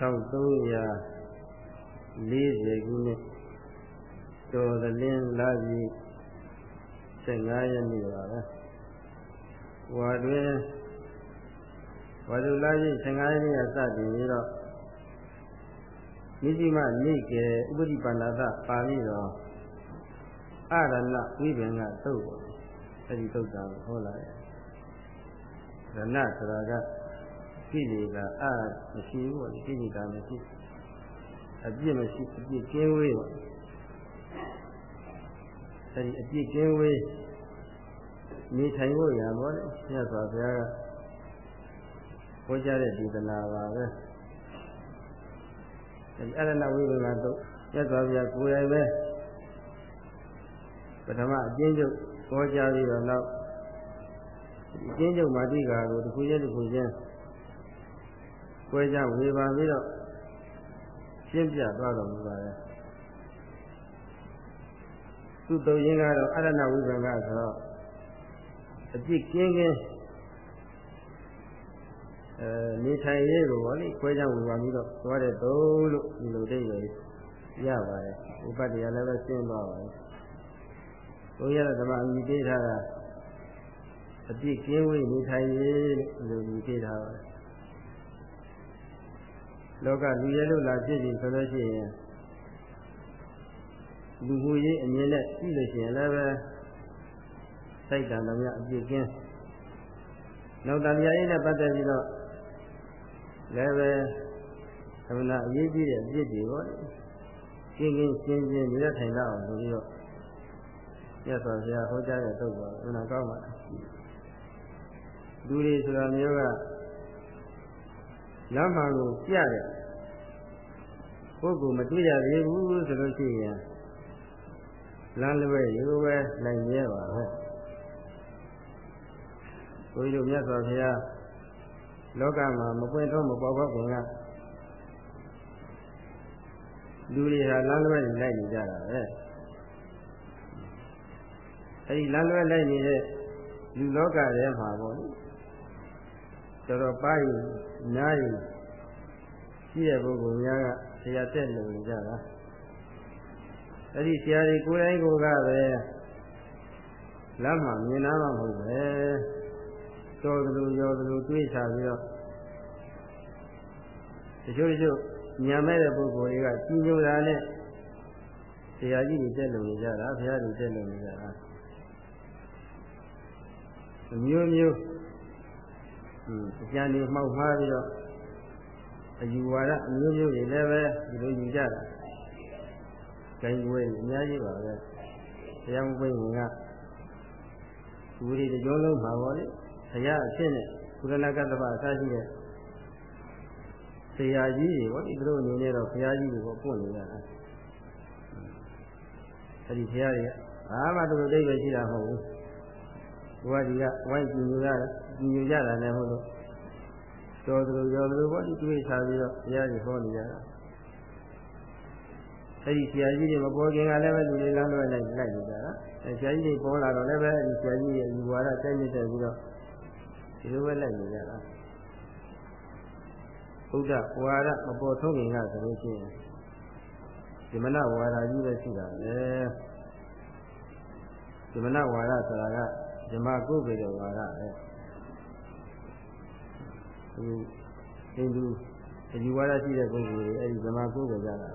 1340ခုနှစ်တော်သလင်းလာပြီ15ရက်နေ့ပါပဲဝါတွင်ဝါဒုလာပြီ15ရက်နေ့ကစတင်ပြီးတော့မိတိမနေကေဥပတိပန္နသပါဠိတော်အရဏဝိပင်ကသုတ်ပေါ့အဲဒီသုတ်တာကိုဟောလာတယ်ရဏဆိုတာက ကိလေသာအမရှိဘူးပေါ့ကိလေသာမရှိအပြစ်မရှိအပြစ်ကင်းဝေးပေါ့အဲဒီအပြစ်ကင်းဝေးနေထိုင်ဖို့ရံပေါ့လေမြတ်စွာဘုရားကဟောကြားတဲ့ဒေသနာပါပဲအဲဒီအရဏဝိပင်ကတော့မြတ်စွာဘုရားကိုယ်တိုင်ပဲပထမအကျဉ်းချုပ်ဟောကြားပြီးတော့နောက်အကျဉ်းချုပ်မာတိကာကိုတစ်ခုချင်းတစ်ခုချင်း ကွဲကြဝေဘာပြီးတော့ရှင်းပြသွားတော်မူပါတယ်သူ့တုံရင်းကတော့အရဏဝိပင်ကဆိုတော့အပြစ်ကင်းကင်းအဲနေထိုင်ရေးကိုဗောလေခွဲခြားဝေဘာပြီးတော့သွားတဲ့တုံးလို့ဒီလိုတိတ်ရရပါတယ်ဥပတ္တရားလည်းပဲရှင်းသွားပါတယ်ဘုရားဓမ္မအမိပေးထားတာအပြစ်ကင်းဝေးနေထိုင်ရေးလို့ဒီပေးထားပါတယ် လောကလူရဲလို့လာဖြစ်ပြီဆိုလို့ရှိရင်လူမှုရေးအမြင်နဲ့ကြည့်လို့ရှိရင်လည်းပဲစိတ်တန်တော်များအပြစ်ကင်းနောက်တရားရေးနဲ့ပတ်သက်ပြီးတော့လည်းပဲသမဏအရေးကြီးတဲ့အပြစ်တွေပေါ့ကျင်းကျင်းရှင်းရှင်းမြတ်ထိုင်တော့အောင်ဆိုပြီးတော့ရသော်ဆရာဟောကြားတဲ့သုတ်ပါဘုရားကောင်းပါလူတွေဆိုတာမျိုးက လမ်းမှန်ကိုပြတဲ့ပုဂ္ဂိုလ်မတွေ့ရသေးဘူးဆိုလို့ရှိရင်လမ်းလွဲရိုးပဲနိုင်ရဲပါပဲဘုရားတို့မြတ်စွာဘုရားလောကမှာမပွင့်တော့မပေါ်ပေါက်ခင်ကလူတွေဟာလမ်းလွဲနေလိုက်နေကြတာပဲအဲဒီလမ်းလွဲလိုက်နေတဲ့လူလောကထဲမှာပေါ့လေတော်တော်ပါးရင်နားရင် ရှိတဲ့ပုဂ္ဂိုလ်များကဆရာတက်လို့ကြတာအဲ့ဒီဆရာတွေကိုယ်တိုင်ကိုယ်ကပဲလမ်းမှာမြင်နာမှမဟုတ်ပဲတော်သလိုရောသလိုတွေးချပြီးတော့တချို့တချို့ညာမဲ့တဲ့ပုဂ္ဂိုလ်တွေကကြီးညိုတာနဲ့ဆရာကြီးတွေတက်လို့ကြတာဘုရားတွေတက်လို့ကြတာမျိုးမျိုးအကျဉ်းတွေမှောက်မှားပြီးတော့ အယူဝါဒအမျိုးမျိုးတွေလည်းပဲဒီလိုယူကြတာ။ဂိုင်းဝဲအများကြီးပါပဲ။တရားမပွင့်ဝင်ကဝိရိတကြောလုံးမှာပေါ့လေ။ဘုရားအဖြစ်နဲ့ကုလနာကတ္တပအစရှိတဲ့ဆရာကြီးတွေပေါ့ဒီလိုအနေနဲ့တော့ဘုရားကြီးတွေကိုပွင့်နေကြတာ။အဲဒီဘုရားတွေကဘာမှသူတို့အိဗယ်ရှိတာမဟုတ်ဘူး။ဘုရားကြီးကဝိုင်းကြည့်နေကြကြည့်နေကြတာလည်းမဟုတ်လို့ တော်သလိုရောသလိုပေါ့ဒီတွေးချပြီးတော့ဘုရားကြီးဟောနေကြတာအဲ့ဒီဆရာကြီးတွေမပေါ်ခင်ကလည်းပဲလူတွေလမ်းလွှဲလိုက်လိုက်နေကြတာအဲဆရာကြီးတွေပေါ်လာတော့လည်းပဲဒီဆရာကြီးရဲ့ယူဝါဒတိုက်မြစ်တဲ့ပြီးတော့ဒီလိုပဲလိုက်နေကြတာဘုရားဝါဒမပေါ်ထုတ်ခင်ကဆိုလို့ရှိရင်ဒီမနဝါဒကြီးပဲရှိတာလေဒီမနဝါဒဆိုတာကဓမ္မကုပ္ပေတဲ့ဝါဒပဲ ဟိုဟိန္ဒူအယူဝါဒရှိတဲ့ပုဂ္ဂိုလ်တွေအဲဒီဓမ္မကုပဲကြတာ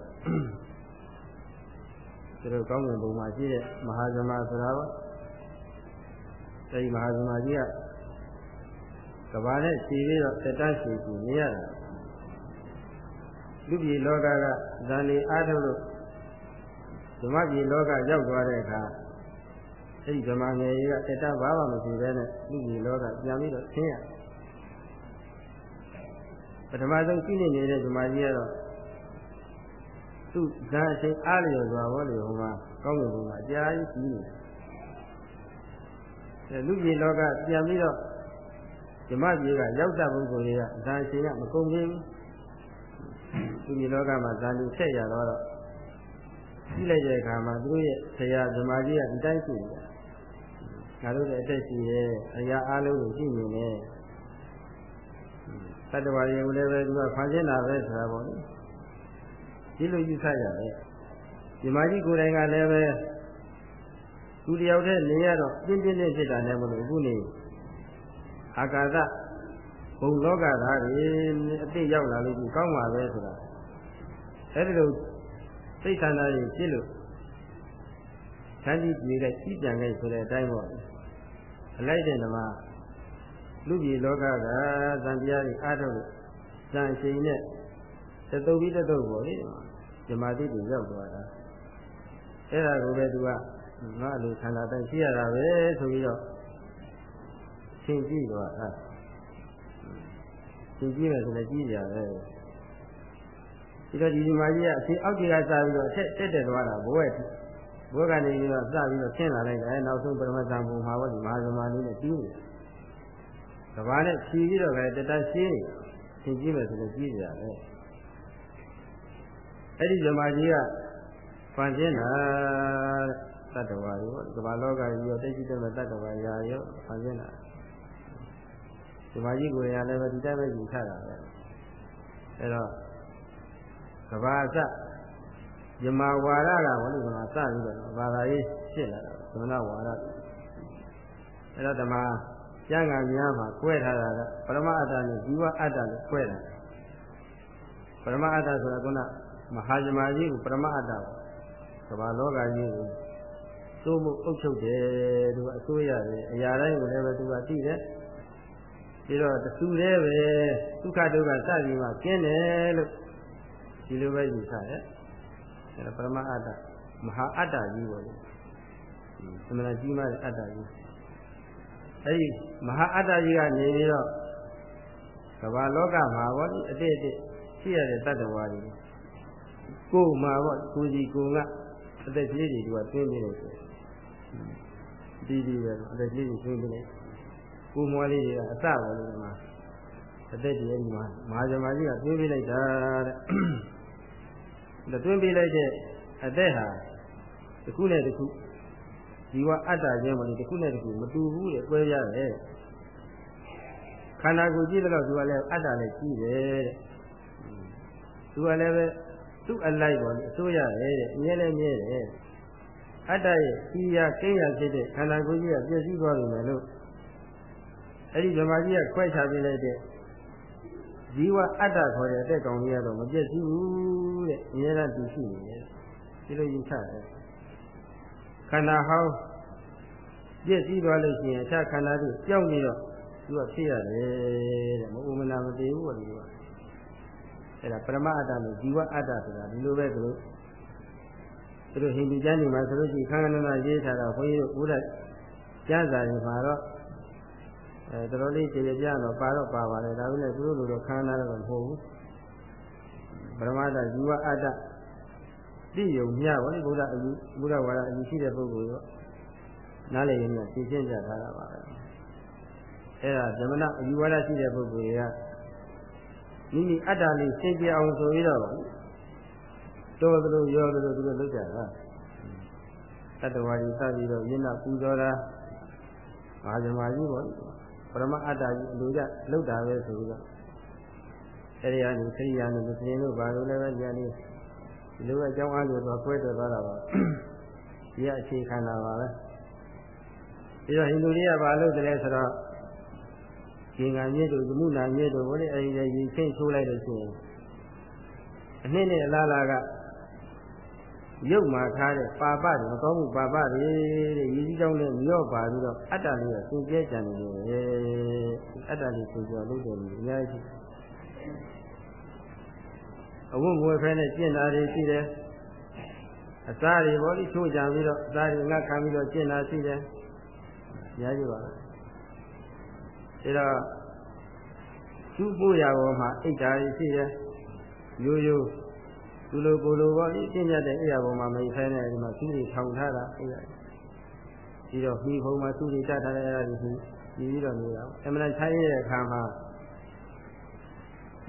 သူတို့ကောင်းကင်ဘုံမှာရှိတဲ့မဟာဇမဆိုတာပါအဲဒီမဟာဇမကြီးကကဘာနဲ့ရှည်ပြီးတော့တက်တန်းရှည်ကြည့်နေရတာလူပြည်လောကကဇန်နေအားထုတ်လို့ဓမ္မပြည်လောကရောက်သွားတဲ့အခါအဲဒီဓမ္မငယ်ကြီးကတက်တန်းဘာမှမရှိဘဲနဲ့လူပြည်လောကပြန်ပြီးတော့ဆင်းရတယ် ပထမဆုံးရှိနေနေတဲ့ဓမ္မကြီးကတော့သူ့ဇာအချိန်အားလျော်စွာဟောလေဟိုမှာကောင်းကင်ဘုံမှာအကြာကြီးကြီးနေတယ်လူကြီးလောကပြန်ပြီးတော့ဓမ္မကြီးကရောက်တဲ့ပုဂ္ဂိုလ်တွေကဇာအချိန်ကမကုန်သေးဘူးလူကြီးလောကမှာဇာလူဆက်ရတော့ကြည့်လိုက်တဲ့အခါမှာသူတို့ရဲ့ဆရာဓမ္မကြီးကဒီတိုင်းရှိတယ်ငါတို့လည်းအသက်ရှိရဲ့အရာအားလုံးကိုရှိနေတယ်သ တတ္တဝါတွေကိုလည်းပဲသူကဖန်ဆင်းတာပဲဆိုတာပေါ့လေဒီလိုယူဆကြတယ်ဒီမာကြီးကိုယ်တိုင်ကလည်းပဲသူတယောက်တည်းနေရတော့ပြင်းပြင်းနဲ့ဖြစ်တာနဲ့မလို့အခုနေအာကာသဘုံလောကသားတွေအတိတ်ရောက်လာလို့ဒီကောင်းပါပဲဆိုတာအဲဒီလိုစိတ်ဆန္ဒတွေဖြစ်လို့ခန္တီပြေတဲ့ကြည်ကြံခဲ့ဆိုတဲ့အတိုင်းပေါ့အလိုက်တဲ့ဓမ္မ လူပြည်လောကကဇံတရားတွေအားထုတ်လို့ဇံအချိန်နဲ့တတုပ်ပြီးတတုပ်ပေါ့လေဓမ္မတိတွေရောက်သွားတာအဲ့ဒါကိုပဲသူကငါလိုခန္ဓာတိုင်းရှိရတာပဲဆိုပြီးတော့ရှင်းကြည့်တော့အဲရှင်းကြည့်မယ်ဆိုလည်းကြည့်ကြပဲဒီတော့ဒီဒီမာကြီးကအရှင်အောက်ကြီးကစားပြီးတော့အထက်တက်တက်သွားတာဘဝက်ဘဝကနေပြီးတော့စပြီးတော့ဆင်းလာလိုက်တယ်နောက်ဆုံးပရမဇံဘုံမှာဘောဒီမဟာဇမလေးနဲ့ပြီးနေ ကဘာနဲ့ဖြီးပြီးတော့ပဲတတရှင်းရှင်းကြည့်မယ်ဆိုလည်းကြည့်ကြပဲအဲ့ဒီဇမကြီးကဖန်ဆင်းတာတတ္တဝါရောကမ္ဘာလောကကြီးရောတိတ်ရှိတဲ့တတ္တဝါရာရောဖန်ဆင်းတာဒီမကြီးကိုယ်ရလည်းပဲဒီတိုင်းပဲယူဆတာပဲအဲတော့ကဘာအစယမဝါရကဘုလို့ကစပြီးတော့ဘာသာရေးဖြစ်လာတာသမဏဝါရအဲတော့ဓမ္မ ကျမ်းဂန်များမှာကွဲထားတာကပရမအတ္တနဲ့ဇီဝအတ္တနဲ့ကွဲတာပရမအတ္တဆိုတာကမဟာဇမာကြီးကိုပရမအတ္တကမ္ဘာလောကကြီးကိုသို့မဟုတ်အုပ်ချုပ်တယ်သူအစိုးရတယ်အရာတိုင်းကိုလည်းပဲသူကသိတယ်ပြီးတော့တသူတည်းပဲဒုက္ခဒုက္ခစသည်မှာကျင်းတယ်လို့ဒီလိုပဲယူဆတယ်အဲဒါပရမအတ္တမဟာအတ္တကြီးပေါ့လေသမဏကြီးမတဲ့အတ္တကြီး အဲဒီမဟာအတ္တကြီးကနေပြီးတော့ကမ္ဘာလောကမှာပေါ့ဒီအတိတ်အတိတ်ရှိရတဲ့တတ္တဝါတွေကိုယ်မှာပေါ့ကိုယ်စီကိုယ်ကအသက်ကလေးတွေကတွင်းနေလို့ဆိုဒီဒီပဲအသက်ကလေးတွေတွင်းနေတယ်ကိုယ်မွားလေးတွေကအစပေါ်လို့ဒီမှာအသက်ကြီးအဲဒီမှာမဟာဇမကြီးကတွင်းပြလိုက်တာတဲ့တွင်းပြလိုက်တဲ့အသက်ဟာတစ်ခုနဲ့တစ်ခု ဒီဝအတ္တချင်းမလို့တစ်ခုနဲ့တစ်ခုမတူဘူးတဲ့ကွဲရတယ်ခန္ဓာကိုယ်ကြည့်တော့သူကလည်းအတ္တလည်းကြီးတယ်တဲ့သူကလည်းပဲသူ့အလိုက်ပေါ်အစိုးရတယ်တဲ့အမြဲလည်းမြဲတယ်အတ္တရဲ့ဤရာကိညာဖြစ်တဲ့ခန္ဓာကိုယ်ကြီးကပြည့်စည်သွားပြီမယ်လို့အဲ့ဒီဓမ္မကြီးကခွဲခြားပြလိုက်တဲ့ဇီဝအတ္တခေါ်တဲ့အသက်ကောင်ကြီးကတော့မပြည့်စည်ဘူးတဲ့အမြဲတမ်းတည်ရှိနေတယ်ဒီလိုယူဆတယ် ခန္ဓာဟောင်းပြည့်စည်သွားလို့ရှိရင်အခြားခန္ဓာတွေကြောက်နေတော့သူကဖြစ်ရတယ်တဲ့မဥမနာမတည်ဘူးဒီကအဲ့ဒါပရမအတ္တနဲ့ဇီဝအတ္တဆိုတာဒီလိုပဲသူတို့သူတို့ဟိန္ဒူကျမ်းတွေမှာဆိုလို့ရှိရင်ခန္ဓာနာရေးထားတာဘုန်းကြီးတို့ဘုရားကျမ်းစာတွေမှာတော့အဲတော်တော်လေးကျေပြတော့ပါတော့ပါပါတယ်ဒါပေမဲ့သူတို့လိုတော့ခန္ဓာတော့မဟုတ်ဘူးပရမတ္တဇီဝအတ္တ သိယုံမြပါလေဘုရားအယူဘုရားဝါဒအယူရှိတဲ့ပုဂ္ဂိုလ်ရောနားလည်ရင်လည်းသိရှင်းကြထားတာပါပဲအဲ့ဒါဇမနအယူဝါဒရှိတဲ့ပုဂ္ဂိုလ်တွေကမိမိအတ္တလေးရှင်းပြအောင်ဆိုပြီးတော့တော်သလိုရောသလိုသူတို့လုပ်ကြတာတတ္တဝါကြီးစပြီးတော့ယဉ်နာပူဇော်တာမဟာဇမကြီးပေါ့ပရမအတ္တကြီးအလိုကြလုပ်တာပဲဆိုပြီးတော့အဲဒီကနေခရိယာနဲ့မစင်တို့ဘာလို့လဲပဲဉာဏ်လေး ဒီလိုအကြောင်းအားလို့တော့ခွဲထွက်သွားတာပါဒီကအခြေခံတာပါပဲပြီးတော့ဟိန္ဒူတွေကဘာလုပ်တယ်လဲဆိုတော့ရှင်ငံမြစ်တို့ဇမှုနာမြစ်တို့ဘောလေအဲဒီရေချင်းချိုးလိုက်လို့ရှိရင်အနှစ်နဲ့အလားလားကရုပ်မှာထားတဲ့ပါပတွေမကောင်းမှုပါပတွေတဲ့ရည်ကြီးကြောင်းနဲ့မြော့ပါပြီးတော့အတ္တလေးကသင်ကျဲကြံနေတယ်အတ္တလေးကိုကြောလုပ်တယ်လို့အများကြီး အဝတ်ငွေဖဲနဲ့ကျင့်တာတွေရှိတယ်အစားတွေဘောလေးချိုးကြံပြီးတော့အစားတွေငတ်ခံပြီးတော့ကျင့်တာရှိတယ်အများကြီးပါပဲဒါတော့သူ့ပို့ရပေါ်မှာအိတ်ဓာရီရှိတယ်ရိုးရိုးသူလိုကိုလိုပေါ့ဒီပြည့်ညတ်တဲ့အိယာပေါ်မှာမိဖဲနေဒီမှာသူ့တွေထောင်ထားတာအိယာပြီးတော့မိဘုံမှာသူ့တွေတတ်ထားတဲ့အဲ့ဒါဒီပြီးတော့နေတာအမှန်ချိုင်းရတဲ့အခါမှာ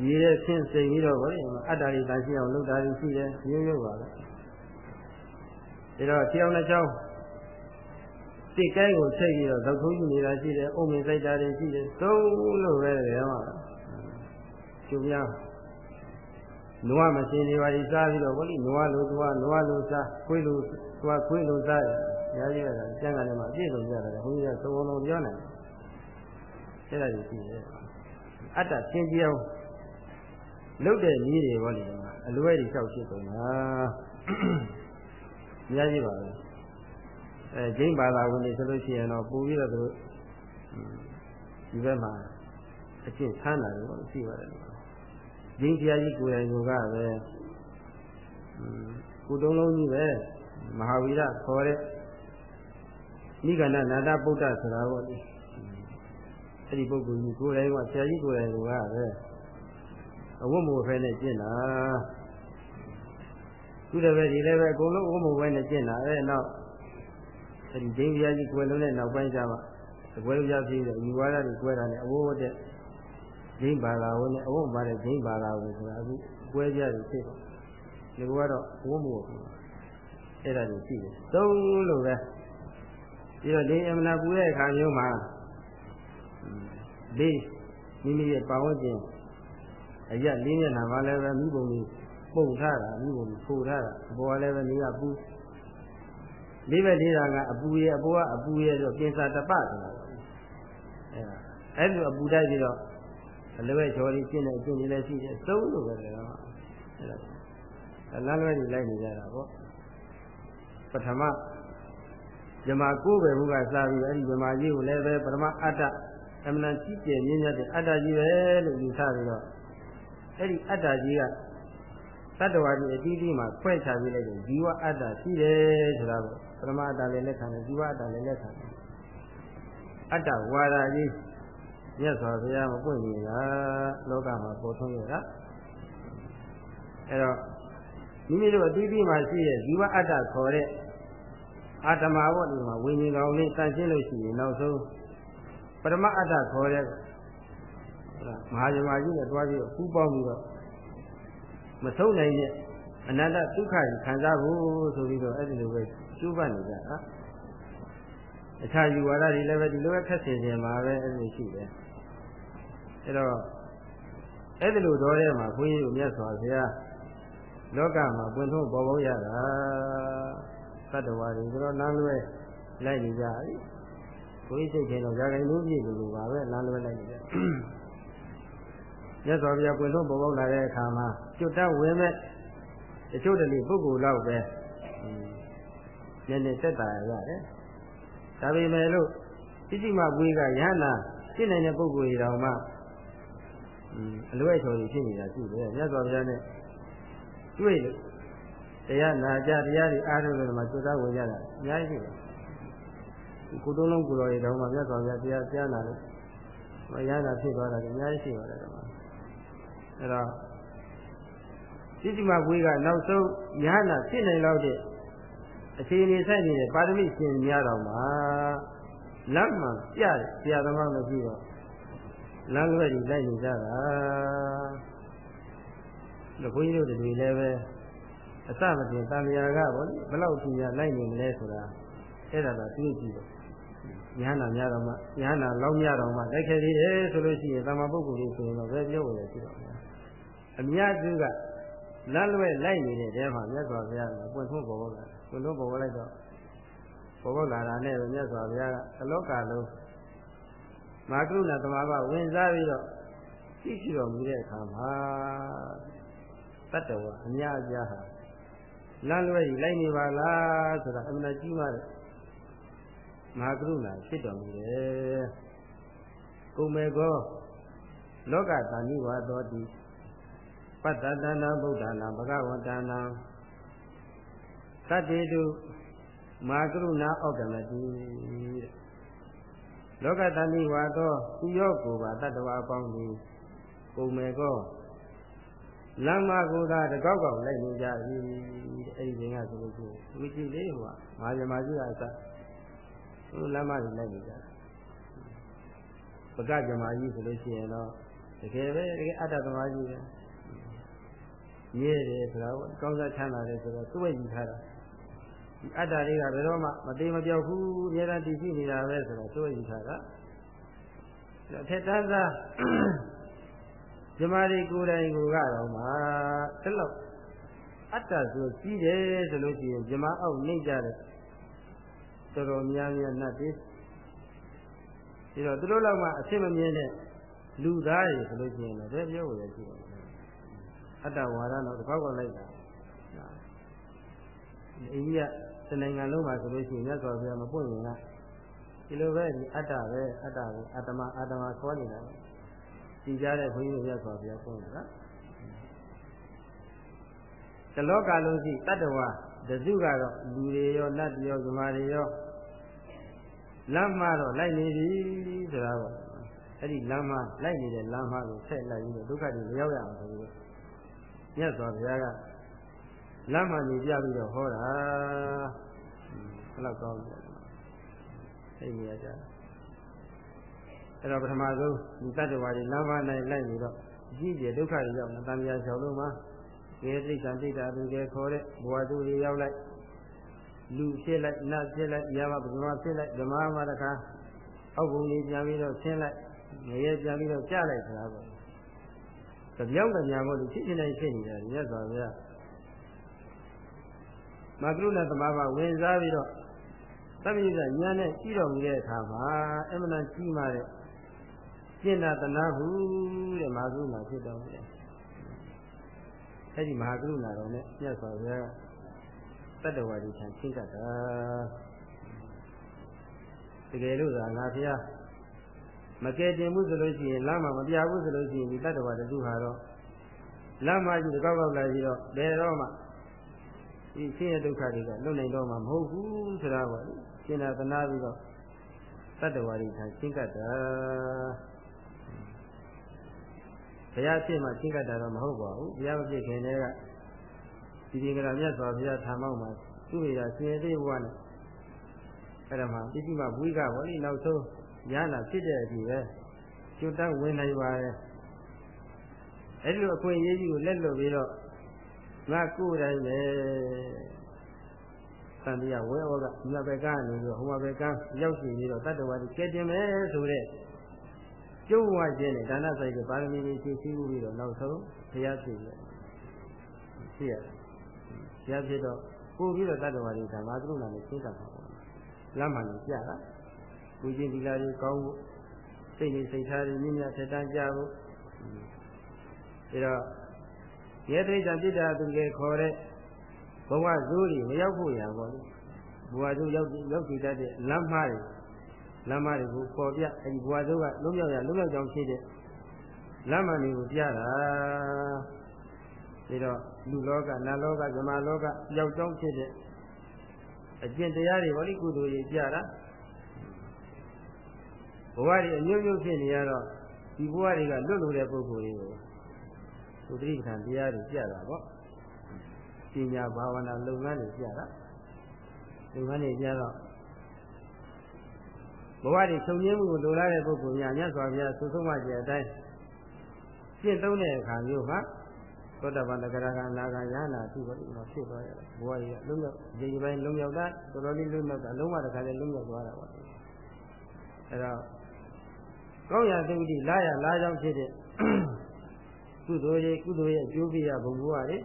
ရည်ရဲ့ဆင်းစိမ်ပြီးတော့ဗောလေအတ္တရိတာရှိအောင်လုပ်တာရှိတယ်ရိုးရိုးပါပဲဒါတော့ခြေအောင်တစ်ချောင်းတိတ်ကဲကိုချိန်ပြီးတော့သခုယူနေတာရှိတယ်အုံမြင်စိုက်တာတွေရှိတယ်သုံးလို့ပဲတယ်မှာကျုံများနွားမစင်တွေပါဒီစားပြီးတော့ဝလိနွားလိုသွားနွားလိုစားခွေးလိုသွားခွေးလိုစားတယ်။ညာကြီးကကျန်ကန်ထဲမှာအပြည့်စုံကြတယ်ဘုန်းကြီးကသုံးလုံးပြောနိုင်တယ်။အဲ့ဒါကြီးရှိတယ်။အတ္တသင်ပြောင်း လုတ်တဲ့ကြီးတွေဘောလေအလွဲတွေလျှောက်ဖြစ်ကုန်တာ။ညာကြီးပါပဲ။အဲဂျိမ်းဘာသာဝင်တွေဆိုလို့ရှိရင်တော့ပူပြီးတော့သူဒီဘက်မှာအကျင့်ဆန်းတာတွေပေါ့ရှိပါတယ်။ဂျိမ်းတရားကြီးကိုယ်တိုင်ကပဲကိုတုံးလုံးကြီးပဲမဟာဝီရခေါ်တဲ့နိဂန္ဓနာတဗုဒ္ဓဆိုတာပေါ့ဒီအဲ့ဒီပုဂ္ဂိုလ်ကြီးကိုယ်တိုင်ကဆရာကြီးကိုယ်တိုင်ကပဲ အဝတ်မို့ဖဲနဲ့ကျင့်တာသူတပည့်ဒီလည်းပဲအကုန်လုံးအဝတ်မို့ဖဲနဲ့ကျင့်တာအဲ့နောက်အဲ့ဒီဒိဋ္ဌိယာကြီးကိုယ်လုံးနဲ့နောက်ပိုင်းကျမှအကွဲရဖြစ်တဲ့ယူဝါဒတွေကွဲတာနဲ့အဝတ်ဝတ်တဲ့ဒိဋ္ဌဘာသာဝင်နဲ့အဝတ်ပါတဲ့ဒိဋ္ဌဘာသာဝင်ဆိုတာအခုကွဲကြတယ်ဖြစ်တယ်ဒီကတော့အဝတ်မို့အဲ့ဒါကြီးရှိတယ်သုံးလို့ပဲပြီးတော့ဒီအမနာပူတဲ့အခါမျိုးမှာဒီမိမိရဲ့ပါဝတ်ခြင်း အရက်လေးမျက်နှာမှာလည်းပဲမိဘုံကြီးပုံထားတာမိဘုံကြီးဖိုထားတာအပေါ်ကလည်းပဲနေကပူလေးပဲလေးတာကအပူရဲ့အပေါ်ကအပူရဲ့ဆိုပြင်စာတပဆိုတာအဲအဲ့လိုအပူတိုက်ပြီးတော့အလွဲချော်လေးကျင့်တဲ့အကျင့်တွေလည်းရှိတယ်သုံးလို့ပဲလေတော့အဲ့ဒါလမ်းလွဲတွေလိုက်နေကြတာပေါ့ပထမဇမာကိုးပဲဘုကစားပြီးအဲ့ဒီဇမာကြီးကိုလည်းပဲပထမအတ္တအမှန်ကြီးကျယ်မြင့်မြတ်တဲ့အတ္တကြီးပဲလို့ယူဆပြီးတော့ အဲ့ဒီအတ္တကြီးကတတ္တဝါကြီးအတိအကျမှာဖွဲ့ချပြီးလိုက်တယ်ဇီဝအတ္တရှိတယ်ဆိုတာကိုပထမအတ္တလည်းလက်ခံတယ်ဇီဝအတ္တလည်းလက်ခံတယ်အတ္တဝါဒကြီးမြတ်စွာဘုရားမပွင့်နေတာလောကမှာပေါ်ထွန်းရတာအဲ့တော့မိမိတို့အတိအကျမှာရှိတဲ့ဇီဝအတ္တခေါ်တဲ့အာတမဘောဒီမှာဝိညာဉ်ကောင်လေးတန်ရှင်းလို့ရှိရင်နောက်ဆုံးပရမအတ္တခေါ်တဲ့ မဟာဇမကြီးနဲ့တွားပြီးတော့ပူးပေါင်းပြီးတော့မဆုံးနိုင်တဲ့အနတ္တဒုက္ခကြီးခံစားဖို့ဆိုပြီးတော့အဲ့ဒီလိုပဲကျိုးပနေကြတာအခြားယူဝါဒတွေလည်းပဲဒီလိုပဲခက်ဆင်ဆင်မှာပဲအဲ့ဒီရှိတယ်အဲ့တော့အဲ့ဒီလိုတော့ထဲမှာဘုန်းကြီးတို့မြတ်စွာဘုရားလောကမှာပွင့်ထုံးပေါ်ပေါ်ရတာသတ္တဝါတွေဆိုတော့လမ်းလွဲလိုက်နေကြပြီဘုန်းကြီးစိတ်ထဲတော့ဇာကိန်းလုံးပြည့်လို့ပါပဲလမ်းလွဲလိုက်နေကြ မြတ်စွာဘုရားပွင့်ထုံးပေါ်ပေါ်လာတဲ့အခါမှာကျွတ်တဝင်မဲ့တချို့တလေပုဂ္ဂိုလ်တော့ပဲနည်းနည်းသက်သာရတယ်ဒါပေမဲ့လို့တိတိမပွေးကယဟနာဖြစ်နိုင်တဲ့ပုဂ္ဂိုလ်တွေတောင်မှအလွဲချော်ကြီးဖြစ်နေတာရှိတယ်မြတ်စွာဘုရားနဲ့တွေ့လို့တရားနာကြတရားတွေအားထုတ်လို့မှသုသားဝင်ကြတာအများကြီးရှိတယ်ဒီကုတုံးလုံးကိုယ်တော်တွေတောင်မှမြတ်စွာဘုရားတရားကြားနာလို့မရတာဖြစ်သွားတာအများကြီးရှိပါတယ်တော့ အဲ့တော့တိတိမပွေးကနောက်ဆုံးယဟနာဖြစ်နိုင်လောက်တဲ့အခြေအနေဆိုင်နေတဲ့ပါရမီရှင်များတော်မှာလမ်းမှပြတယ်ဆရာသမားမရှိတော့လမ်းလွဲကြီးလိုက်နေကြတာလို့ဘုန်းကြီးတို့တွေလည်းပဲအစမတင်တန်မြာကဗောဘယ်လောက်ကြည့်ရလိုက်နေမလဲဆိုတာအဲ့ဒါတော့တွေးကြည့်တော့ညာနာများတော့မှညာနာလောက်များတော့မှလိုက်ခဲ့သေးတယ်ဆိုလို့ရှိရင်တမ္မာပုဂ္ဂိုလ်ကြီးဆိုရင်တော့ပဲပြောဝင်ရရှိတော့ အများစုကလမ်းလွဲလိုက်နေတဲ့တဲမှာမြတ်စွာဘုရားကပွင့်ဖို့ပေါ်ပေါ်လာပွင့်လို့ပေါ်ပေါ်လိုက်တော့ပေါ်ပေါ်လာတာနဲ့မြတ်စွာဘုရားကအလောကလုံးမာကရုဏာသမာဘဝင်စားပြီးတော့ကြည့်ရှိတော်မူတဲ့အခါမှာတတ္တဝအများအပြားဟာလမ်းလွဲကြီးလိုက်နေပါလားဆိုတာအမှန်ကြီးမားတဲ့မဟာကရုဏာဖြစ်တော်မူတယ်။ကုံမေကောလောကတဏိဝါတော်တိ ပတ္တတနာဗုဒ္ဓနာဘဂဝတနာသတ္တေတုမဟာကရုဏာဩကမတိတဲ့လောကတဏိဝါတော်သူရောကိုပါတတ္တဝါအပေါင်းဒီကုံမေကောလမ်းမကိုသာတကောက်ကောက်လိုက်နေကြပြီအဲ့ဒီချိန်ကဆိုလို့ရှိရင်ဝိကြည့်လေးဟိုကမာဇမာကြီးကအစသူလမ်းမတွေလိုက်နေကြပကဇမာကြီးဆိုလို့ရှိရင်တော့တကယ်ပဲတကယ်အတ္တသမားကြီးပဲ မြဲတယ်ဆိုတော့ကောင်းစားချမ်းသာတယ်ဆိုတော့သူ့ဝိယူထားတာဒီအတ္တလေးကဘယ်တော့မှမသေးမပြောက်ဘူးအများအားတည်ရှိနေတာပဲဆိုတော့သူ့ဝိယူထားတာအထက်တန်းစားဇမားတွေကိုယ်တိုင်ကိုကတော့မှအဲ့လောက်အတ္တဆိုကြီးတယ်ဆိုလို့ရှိရင်ဇမားအောက်နှိမ့်ကြတယ်တော်တော်များများနတ်တွေဒီတော့သူတို့လောက်မှအဖြစ်မမြင်တဲ့လူသားတွေဆိုလို့ရှိရင်လည်းဘယ်ပြောရရှိတယ် အတ္တဝါဒတော့တစ်ခေါက်ခေါက်လိုက်တာအိန္ဒိယတနိုင်ငံလုံးမှာဆိုလို့ရှိရင်မြတ်စွာဘုရားမပွင့်ရင်ကဒီလိုပဲဒီအတ္တပဲအတ္တကိုအတ္တမအတ္တမခေါ်နေတာပဲကြည်ကြတဲ့ဘုန်းကြီးတို့မြတ်စွာဘုရားပွင့်တာတလောကလုံးရှိတတ္တဝါတစုကတော့လူတွေရောနတ်တွေရောဇမားတွေရောလမ်းမတော့လိုက်နေပြီဆိုတာပေါ့အဲ့ဒီလမ်းမလိုက်နေတဲ့လမ်းမကိုဆက်လိုက်ပြီးတော့ဒုက္ခတွေမရောက်ရအောင်ဆိုပြီး မြတ်စွာဘုရားကလမ်းမနေပြပြီးတော့ဟောတာဘယ်လောက်ကောင်းလဲအဲ့ဒီရကြအဲ့တော့ပထမဆုံးဒီတတ္တဝါတွေလမ်းမနိုင်လိုက်နေတော့အကြီးကျယ်ဒုက္ခတွေရောက်နေတန်မြာချောင်းလုံးမှာကေတိတ်္တတိတ်တာသူကခေါ်တဲ့ဘဝသူတွေရောက်လိုက်လူဖြစ်လိုက်နတ်ဖြစ်လိုက်ရမပဒမဖြစ်လိုက်ဓမ္မမတခါအောက်ဘုံလေးပြန်ပြီးတော့ဆင်းလိုက်ငရဲပြန်ပြီးတော့ကြလိုက်ဆိုတာပေါ့ တပြောင်းတပြန်မို့လို့ဖြစ်ဖြစ်နေဖြစ်နေတယ်မြတ်စွာဘုရားမကရုဏသမဘာဝင်စားပြီးတော့သဗ္ဗိကညာနဲ့ကြည့်တော်မူတဲ့အခါမှာအမှန်တန်ကြီးမာတဲ့ကျင့်တာတနာဟုတဲ့မဟာကရုဏာဖြစ်တော်မူတယ်အဲ့ဒီမဟာကရုဏာတော်နဲ့မြတ်စွာဘုရားတတ္တဝါဒီထံချင်းကပ်တာတကယ်လို့သာငါဘုရား မကယ်တင်မှုဆိုလို့ရှိရင်လမ်းမှာမပြဘူးဆိုလို့ရှိရင်ဒီတတ္တဝါတစုဟာတော့လမ်းမှာကြီးတကောက်ကောက်လာပြီးတော့ဘယ်တော့မှဒီဆင်းရဲဒုက္ခတွေကလွတ်နိုင်တော့မှာမဟုတ်ဘူးဆိုတာပေါ့ရှင်းတာသနာပြီးတော့တတ္တဝါတွေထံချင်းကပ်တာဘုရားဖြစ်မှချင်းကပ်တာတော့မဟုတ်ပါဘူးဘုရားမဖြစ်ခင်တည်းကဒီဒီကရမြတ်စွာဘုရားထာမောက်မှာသူ့ရဆင်းရဲတဲ့ဘဝနဲ့အဲ့ဒါမှပိဋိမဘွိကဘောလိနောက်ဆုံး ဉာဏ်လာဖြစ်တဲ့အထိပဲကျွတ်တတ်ဝင်နိုင်ပါရဲ့အဲ့ဒီလိုအခွင့်အရေးကြီးကိုလက်လွတ်ပြီးတော့ငါကိုယ်တိုင်ပဲသံတရားဝဲဩကဒီမှာပဲကနေပြီးတော့ဟိုမှာပဲကန်းရောက်ရှိပြီးတော့တတ္တဝါကြီးကဲတင်မယ်ဆိုတဲ့ကျုပ်ဝါခြင်းနဲ့ဒါနဆိုင်ကပါရမီတွေဖြည့်ဆည်းပြီးတော့နောက်ဆုံးဘုရားဖြစ်ရဖြစ်ရတယ်ဘုရားဖြစ်တော့ပို့ပြီးတော့တတ္တဝါတွေကမာသရုဏနဲ့ရှင်းတာပါလမ်းမှန်ကြတာ ကိုချင်းဒီလာတွေကောင်းဖို့စိတ်နေစိတ်ထားတွေမြင့်မြတ်ထက်တန်းကြဖို့ဒါတော့ရဲတိတ်တပြစ်တာသူကခေါ်တဲ့ဘဝဇိုးတွေမရောက်ဖို့ရပါဘူးဘဝဇိုးရောက်ရောက်ကြည့်တတ်တဲ့လမ်းမှားတွေလမ်းမတွေကိုပေါ်ပြအဲဒီဘဝဇိုးကလုံးရောက်ရလုံးရောက်ကြောင်းဖြစ်တဲ့လမ်းမတွေကိုပြတာဒါတော့လူလောကနတ်လောကဇမလောကရောက်ကြောင်းဖြစ်တဲ့အကျင့်တရားတွေဗောလိကုသိုလ်တွေပြတာ ဘဝတွေအမျိုးမျိုးဖြစ်နေရတော့ဒီဘဝတွေကလွတ်လို့တဲ့ပုဂ္ဂိုလ်တွေကိုသုတိပ္ပံတရားတွေပြတာပေါ့ပညာဘာဝနာလုပ်ငန်းတွေပြတာလုပ်ငန်းတွေပြတော့ဘဝတွေချုပ်ငင်းမှုကိုလိုလားတဲ့ပုဂ္ဂိုလ်များမြတ်စွာဘုရားသုဆုံးမကျတဲ့အတိုင်းရှင်းသုံးတဲ့အခါမျိုးမှာသောတာပန်တဂရကနာဂယနာသူ့ဘာလို့ဖြစ်သွားရလဲဘဝကြီးကလုံးရောက်ဒီဒီပိုင်းလုံးရောက်တာတော်တော်လေးလုံးရောက်တာလုံးဝတခါလေးလုံးရောက်သွားတာပေါ့အဲတော့ ကောင်းရာသုတိလာရလာကြောင်းဖြစ်တဲ့ကုသိုလ်တွေကုသိုလ်ရဲ့အကျိုးပေးရဘုံဘဝတွေ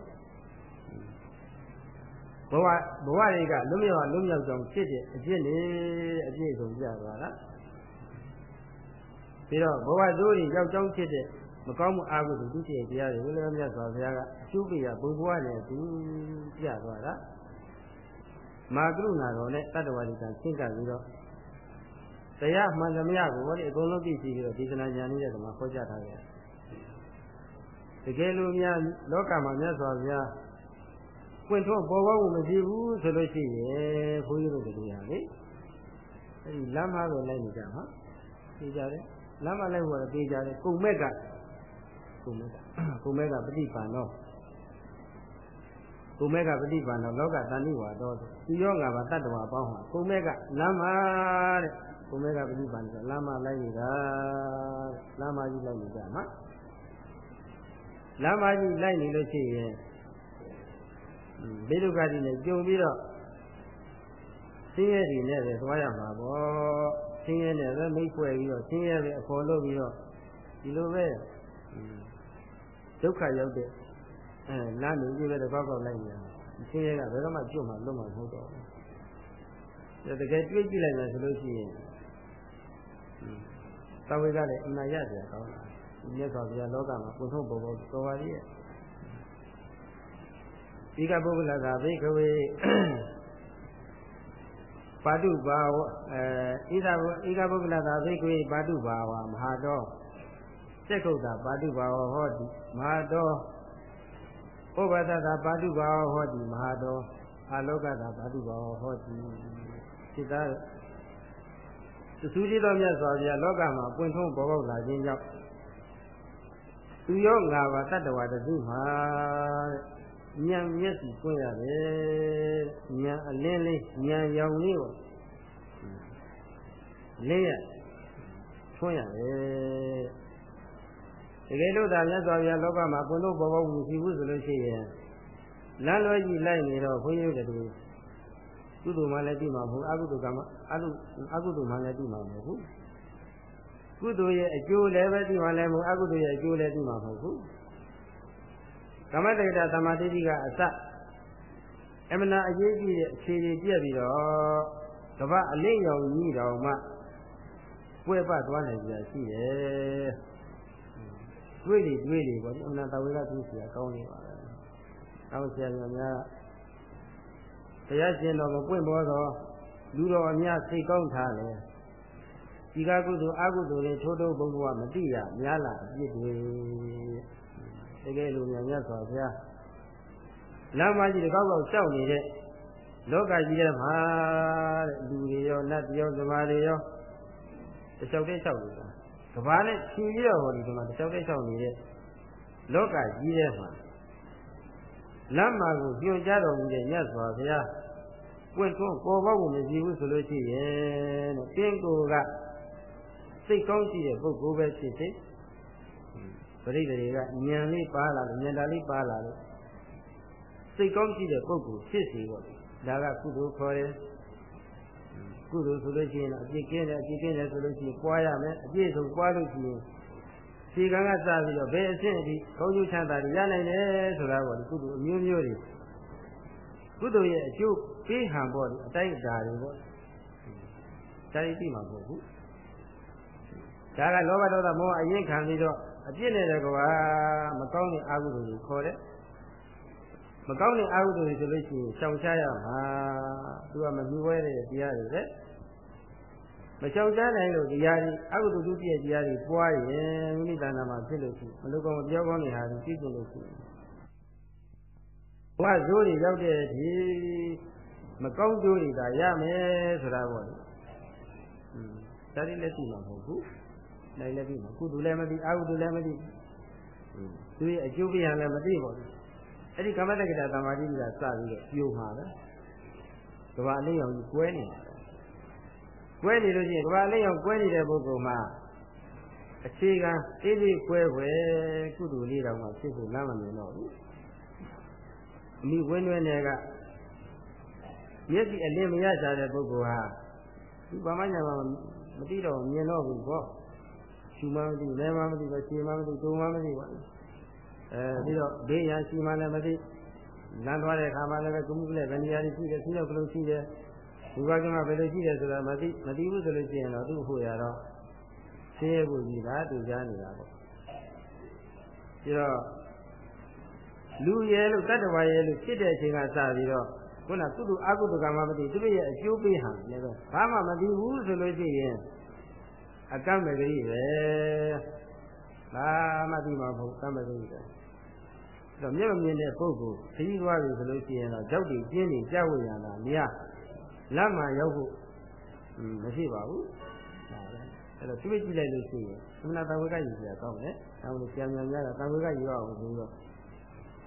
ဘဝဘဝတွေကလွတ်မြောက်လွတ်မြောက်ကြောင်းဖြစ်တဲ့အဖြစ်လေအပြည့်စုံကြသွားတာပြီးတော့ဘဝသိုးတွေရောက်ကြောင်းဖြစ်တဲ့မကောင်းမှုအာဟုသူသူရှိတဲ့တရားတွေကိုလည်းမြတ်စွာဘုရားကအကျိုးပေးရဘုံဘဝနဲ့သူပြသွားတာမာကရုဏာတော်နဲ့တတ္တဝါဒီကရှင်းကပ်ပြီးတော့ တရားမှန်သမျှကိုဘောလေအကုန်လုံးသိရှိပြီးတော့ဒေသနာဉာဏ်နည်းတဲ့ကမှာဟောကြားထားခဲ့တကယ်လို့များလောကမှာမြတ်စွာဘုရားပွင့်ထုတ်ပေါ်ပေါက်မှုမရှိဘူးဆိုလို့ရှိရင်ဘုန်းကြီးတို့တရားလေအဲဒီလမ်းမပဲလိုက်နေကြမှာသိကြတယ်လမ်းမလိုက်ဖို့တော့သိကြတယ်ကုံမဲ့ကကုံမဲ့ကကုံမဲ့ကပฏิပန်တော့ကုံမဲ့ကပฏิပန်တော့လောကတဏှိဝါတော့သူရောငါပါတတ္တဝါပေါင်းဟာကုံမဲ့ကလမ်းမတဲ့ ကုံမဲ့ကပฏิပန်ဆိုလမ်းမလိုက်နေတာလမ်းမကြီးလိုက်နေကြမှာလမ်းမကြီးလိုက်နေလို့ရှိရင်ဘေဒုက္ခတိနဲ့ကြုံပြီးတော့ဆင်းရဲတွေနဲ့ပဲသွားရမှာပေါ့ဆင်းရဲနဲ့ပဲမိတ်ဖွဲ့ပြီးတော့ဆင်းရဲပဲအခေါ်လို့ပြီးတော့ဒီလိုပဲဒုက္ခရောက်တဲ့အဲလမ်းနေပြီးတော့ကောက်ကောက်လိုက်နေတာဆင်းရဲကဘယ်တော့မှကျွတ်မှလွတ်မှမဟုတ်တော့ဘူးတကယ်တွေးကြည့်လိုက်မယ်ဆိုလို့ရှိရင် သဝေကလည်းအနာရစရာကောင်းတာမြတ်စွာဘုရားလောကမှာပုထုဘုံဘုံတော်ပါရဲ့ဒီကပုဂ္ဂလသာဘိကဝေပါတုဘာဝအဲဣဒဣကပုဂ္ဂလသာဘိကဝေပါတုဘာဝမဟာတော်စက္ခုတ်တာပါတုဘာဝဟောတိမဟာတော်ဥပဒတာပါတုဘာဝဟောတိမဟာတော်အာလောကတာပါတုဘာဝဟောတိစိတ္တ သသူကြီးတော်မြတ်စွာဘုရားလောကမှာပွင့်ထုံးပေါ်ပေါက်လာခြင်းကြောင့်သူရောငါပါတတ္တဝါတစုမှာဉာဏ်မျက်စိပွင့်ရတယ်ဉာဏ်အလင်းလေးဉာဏ်ရောင်လေးပေါ့လင်းရထွန်းရတယ်တကယ်လို့ဒါမြတ်စွာဘုရားလောကမှာပွင့်လို့ပေါ်ပေါက်မှုရှိဘူးဆိုလို့ရှိရင်လမ်းလွဲကြီးလိုက်နေတော့ခွင့်ရတဲ့တူ ကုသိုလ်မှလည်းပြီးမှာမဟုတ်အကုသိုလ်ကမှအကုအကုသိုလ်မှလည်းပြီးမှာမဟုတ်ဘူးကုသိုလ်ရဲ့အကျိုးလည်းပဲပြီးမှာလည်းမဟုတ်အကုသိုလ်ရဲ့အကျိုးလည်းပြီးမှာမဟုတ်ဘူးကမ္မတက္ကတာသမာဓိတိကအစအမနာအရေးကြီးတဲ့အခြေအနေပြက်ပြီးတော့ကမ္ဘာအလင်းရောင်ကြီးတော်မှပွဲပတ်သွားနိုင်ကြရှိတယ်တွေးလေတွေးလေပေါ့ဒီအမနာတဝေကသူဆရာကောင်းနေပါလား။နောက်ဆရာများများ တရားရှင်တော်ကိုပွင့်ပေါ်တော့လူတော်အများစိတ်ကောင်းထားတယ်ဒီကကုသိုလ်အကုသိုလ်တွေထိုးထိုးဘုံဘဝမတိရများလာအပြစ်တွေတကယ်လို့များများစွာဘုရားလမ်းမကြီးတစ်ခေါက်ခေါက်ရှောက်နေတဲ့လောကကြီးထဲမှာတဲ့လူတွေရောနတ်တွေရောသမားတွေရောတလျှောက်တဲ့လျှောက်နေတာကဘာနဲ့ခြင်ပြီးတော့ဟောဒီမှာတလျှောက်တဲ့လျှောက်နေတဲ့လောကကြီးထဲမှာလမ်းမှာကိုညွှန်ကြားတော်မူတဲ့မြတ်စွာဘုရား ပွင့်ထွန်းပေါ်ပေါက်ဖို့မရှိဘူးဆိုလို့ရှိရင်တဲ့တင်းကိုကစိတ်ကောင်းရှိတဲ့ပုဂ္ဂိုလ်ပဲဖြစ်စေပရိသေတွေကဉာဏ်လေးပါလာလို့ဉာဏ်ဓာတ်လေးပါလာလို့စိတ်ကောင်းရှိတဲ့ပုဂ္ဂိုလ်ဖြစ်စီပေါ့ဒါကကုသိုလ်ခေါ်တယ်ကုသိုလ်ဆိုလို့ရှိရင်အပြစ်ကင်းတယ်အပြစ်ကင်းတယ်ဆိုလို့ရှိရင်ပွားရမယ်အပြည့်စုံပွားလို့ရှိရင်ဒီကံကစပြီးတော့ဘယ်အဆင့်အထိကောင်းကျိုးချမ်းသာတွေရနိုင်တယ်ဆိုတာပေါ့ဒီကုသိုလ်အမျိုးမျိုးတွေကုသိုလ်ရဲ့အကျိုး ပေးဟန်ပေါ့ဒီအတိုက်အတာတွေပေါ့ဒါတွေသိမှာမဟုတ်ဘူးဒါကလောဘဒေါသမောဟအရင်ခံပြီးတော့အပြစ်နဲ့တကွာမကောင်းတဲ့အာဟုတွေခေါ်တဲ့မကောင်းတဲ့အာဟုတွေဆိုလို့ရှိရင်ရှောင်ရှားရမှာသူကမမြူဝဲတဲ့တရားတွေပဲမလျှောက်တန်းနိုင်လို့တရားကြီးအကုသိုလ်ဒုတိယတရားကြီးပွားရင်မိမိတဏ္ဍာမှာဖြစ်လို့ရှိမလို့ကောင်းမပြောကောင်းနေဟာပြီးပြည့်လို့ရှိဘဝဇိုးတွေရောက်တဲ့ဒီ မကောင်းကျိုးတွေဒါရမယ်ဆိုတာပေါ့လေอืมဒါဒီလက်ရှိမှာမဟုတ်ဘူးနိုင်လည်းပြီးမှာကုသူလည်းမသိအကုသူလည်းမသိသူရဲ့အကျိုးပြန်လည်းမသိပါဘူးအဲ့ဒီကမ္မတက္ကတာသမာဓိကစပြီးတော့ပြုံးပါပဲကဘာလေးအောင်ကြီးကွဲနေတာကွဲနေလို့ရှိရင်ကဘာလေးအောင်ကွဲနေတဲ့ပုဂ္ဂိုလ်မှာအခြေခံအေးလေးကွဲွယ်ကုသူလေးတောင်မှဖြစ်ဖို့လမ်းမမြင်တော့ဘူးအမိဝင်းဝင်းတွေက မျက်စိအလင်းမရကြတဲ့ပုဂ္ဂိုလ်ဟာဒီဘာမှညာမသိတော့မြင်တော့ဘူးပေါ့ရှူမှမသိလဲမှမသိပဲရှင်းမှမသိဒုံမှမသိပါဘူးအဲပြီးတော့ဘေးရန်ရှူမှလည်းမသိလမ်းသွားတဲ့အခါမှလည်းကုမှုကလေးဗဏ္ဍာရီရှိတယ်ဆီးတော့ကလေးရှိတယ်ဒီဘက်ကမှဘယ်လိုရှိတယ်ဆိုတာမသိမသိဘူးဆိုလို့ရှိရင်တော့သူ့ဖို့ရတော့ဆင်းရဲဖို့ကြီးတာတူကြနေတာပေါ့ပြီးတော့လူရဲလို့တတ္တဝါရဲလို့ဖြစ်တဲ့အချိန်ကစပြီးတော့ ခုနကုသအကုသကမှမသိသူတို့ရဲ့အကျိုးပေးဟန်လည်းပဲဘာမှမသိဘူးဆိုလို့ရှိရင်အကန့်မကလေးပဲဘာမှသိမှာမဟုတ်ကန့်မကလေးပဲတော့မျက်မမြင်တဲ့ပုဂ္ဂိုလ်ခရီးသွားပြီဆိုလို့ရှိရင်တော့ကြောက်တည်ပြင်းနေကြောက်ဝရတာမရလက်မှရောက်ဖို့မရှိပါဘူးအဲ့တော့တွေးကြည့်လိုက်လို့ရှိရင်သမဏတဝေကယူစရာကောင်းတယ်။ဒါမှမဟုတ်ပြန်ပြန်များတာတဝေကယူရအောင်ဆိုတော့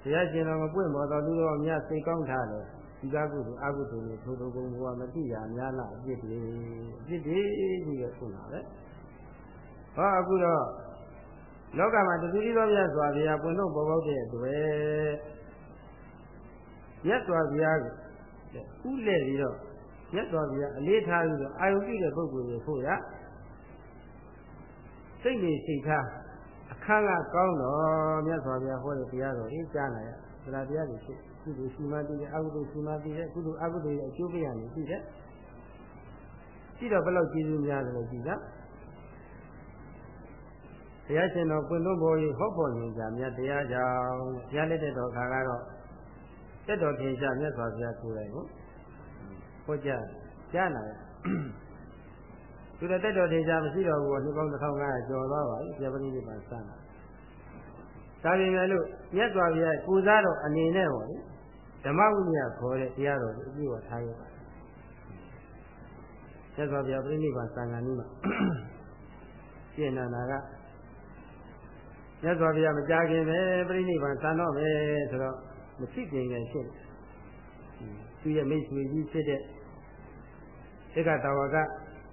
ဘုရားရှင်တော်မပွင့်မော်တော်သူတော်များစိတ်ကောင်းထားတယ် ဒီကကုသိုလ်အကုသိုလ်တွေထိုးထိုးကုန်ဘုရားမတိရများလားအပြစ်တွေအပြစ်တွေကြီးရဆုံးတာပဲဟောအခုတော့လောကမှာတတိယသောမြတ်စွာဘုရားပွင့်လို့ပေါ်ပေါက်တဲ့အတွက်မြတ်စွာဘုရားကိုဥလဲပြီးတော့မြတ်စွာဘုရားအလေးထားပြီးတော့အာယုပြုတဲ့ပုဂ္ဂိုလ်တွေဖို့ရစိတ်နေစိတ်ထားအခန်းကကောင်းတော့မြတ်စွာဘုရားဟောတဲ့တရားတော်ကြီးကြားလာရသလားတရားတွေဖြစ် ကုသိုလ်ရှိမှသိတယ်အကုသိုလ်ရှိမှသိတယ်ကုသိုလ်အကုသိုလ်ရဲ့အကျိုးပေးရနေသိတယ်ကြည့်တော့ဘယ်လောက်ကျေးဇူးများတယ်လို့ကြည့်ကြတရားရှင်တော်ပွင့်လို့ဘောကြီးဟောပေါ်ရင်ကြမြတ်တရားကြောင့်ဘုရားလက်တဲ့တော်ခါကတော့တက်တော်ထင်ရှားမြတ်စွာဘုရားကိုယ်တိုင်ကိုဟောကြားကြားလာရသူတို့တက်တော်ထင်ရှားမရှိတော့ဘူးနှစ်ပေါင်း1500ကျော်သွားပါပြီပြပရိနိဗ္ဗာန်စမ်းတာဒါပေမဲ့လို့မြတ်စွာဘုရားပူဇာတော်အနေနဲ့ဟောလေ ဓမ္မဝိနည်းခေါ်တဲ့တရားတော်ကိုအပြည့်အဝထားရပါတယ်မြတ်စွာဘုရားပြိဋိဘံသံဃာနည်းမှာရှင်းနာနာကမြတ်စွာဘုရားမကြခင်ပဲပြိဋိဘံသံတော့မယ်ဆိုတော့မဖြစ်ခင်ကရှင်းသူရဲ့မိတ်ဆွေကြီးဖြစ်တဲ့ဧကတာဝက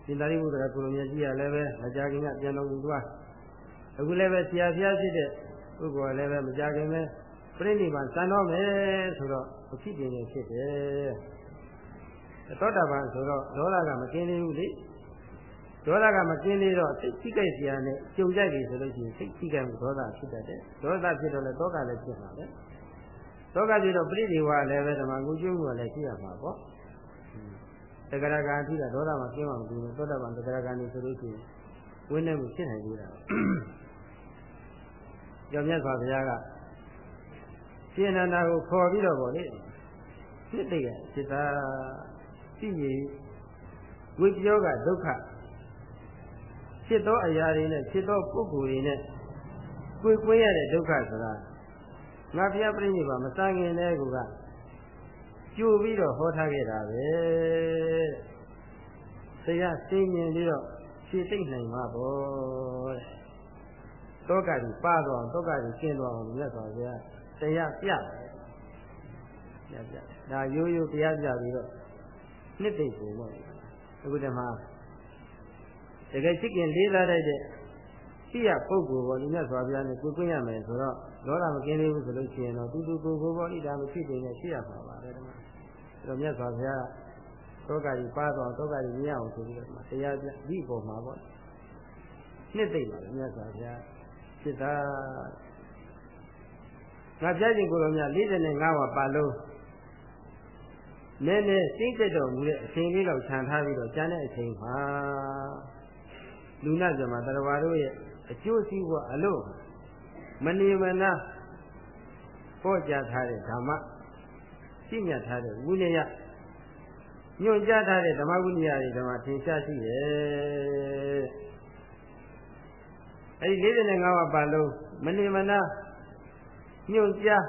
ရှင်သာရိပုတ္တရာကိုလိုမြတ်ကြီးကလည်းပဲမကြခင်ကပြန်တော်မူသွားအခုလည်းပဲဆရာဖျားဖြစ်တဲ့ပုဂ္ဂိုလ်ကလည်းပဲမကြခင်ပဲပြိဋိဘံသံတော့မယ်ဆိုတော့ မဖြစ်ခင်ကဖြစ်တယ်သောတာပန်ဆိုတော့ဒေါသကမကင်းသေးဘူးလေဒေါသကမကင်းသေးတော့စိတ်ထိကြိုက်စရာနဲ့ကြုံကြိုက်ပြီဆိုလို့ရှိရင်စိတ်ထိကြိုက်မှုဒေါသဖြစ်တတ်တယ်ဒေါသဖြစ်တော့လည်းတောကလည်းဖြစ်မှာပဲတောကဖြစ်တော့ပရိဒီဝါလည်းပဲဓမ္မကုကျွမှုကလည်းရှိရမှာပေါ့တဂရကံအထိကဒေါသမကင်းမှမပြီးဘူးသောတာပန်တဂရကံနေဆိုလို့ရှိရင်ဝိနည်းမှုဖြစ်နိုင်သေးတာကြောင့်မြတ်စွာဘုရားက ရှင်နန္ဒာကိုခေါ်ပြီးတော့ဗောလေဖြစ်တဲ့စိတ္တသိရင်ဝိပယောကဒုက္ခဖြစ်သောအရာတွေနဲ့ဖြစ်သောပုဂ္ဂိုလ်တွေနဲ့ကိုယ်ကွင်းရတဲ့ဒုက္ခဆိုတာငါဘုရားပြိဋိဘာမစငင်တဲ့ကူကကြိုပြီးတော့ဟောထားခဲ့တာပဲဆရာသိမြင်ပြီးတော့ဖြေသိမ့်နိုင်မှာပေါ့တဲ့တောကကြီးပါတော့တောကကြီးကျင်းတော့အောင်မြတ်စွာဘုရား တရားပြတယ်ပြပြဒါရိုးရိုးတရားပြပြီးတော့နှစ်သိမ့်ပုံပေါ့အခုတည်းမှာတကယ်ချစ်ခင်လေးစားတတ်တဲ့ရှိရပုဂ္ဂိုလ်ပေါ်ဒီမြတ်စွာဘုရားနဲ့ကိုယ်ကွင်းရမယ်ဆိုတော့လောကမကင်းသေးဘူးဆိုလို့ရှိရင်တော့တူတူကိုယ်ကိုယ်ပေါ်ဣဒါမဖြစ်တဲ့နဲ့ရှိရပါပါပဲဒီမှာအဲတော့မြတ်စွာဘုရားသောကကြီးပါတော့သောကကြီးမြင်အောင်ဆိုပြီးတော့တရားပြဒီပုံမှာပေါ့နှစ်သိမ့်ပါလေမြတ်စွာဘုရားစိတ္တ ငါပြခြင်းကိုယ်တော်များ45ဝါပါလုံးနည်းနည်းစိတ်သက်တော်မူတဲ့အချိန်လေးတော့ခြံထားပြီးတော့ကျန်တဲ့အချိန်မှာလူနာဇမတရားတို့ရဲ့အကျိုးစီးပွားအလို့မနေမနာဟောကြားထားတဲ့ဓမ္မရှင်းမြတ်ထားတဲ့ဝိနည်းညွှန်ကြားထားတဲ့ဓမ္မဝိနည်းတွေဓမ္မသင်ရှားရှိရဲ့အဲဒီ45ပါးပါလုံးမနေမနာ ညွှန်ကြား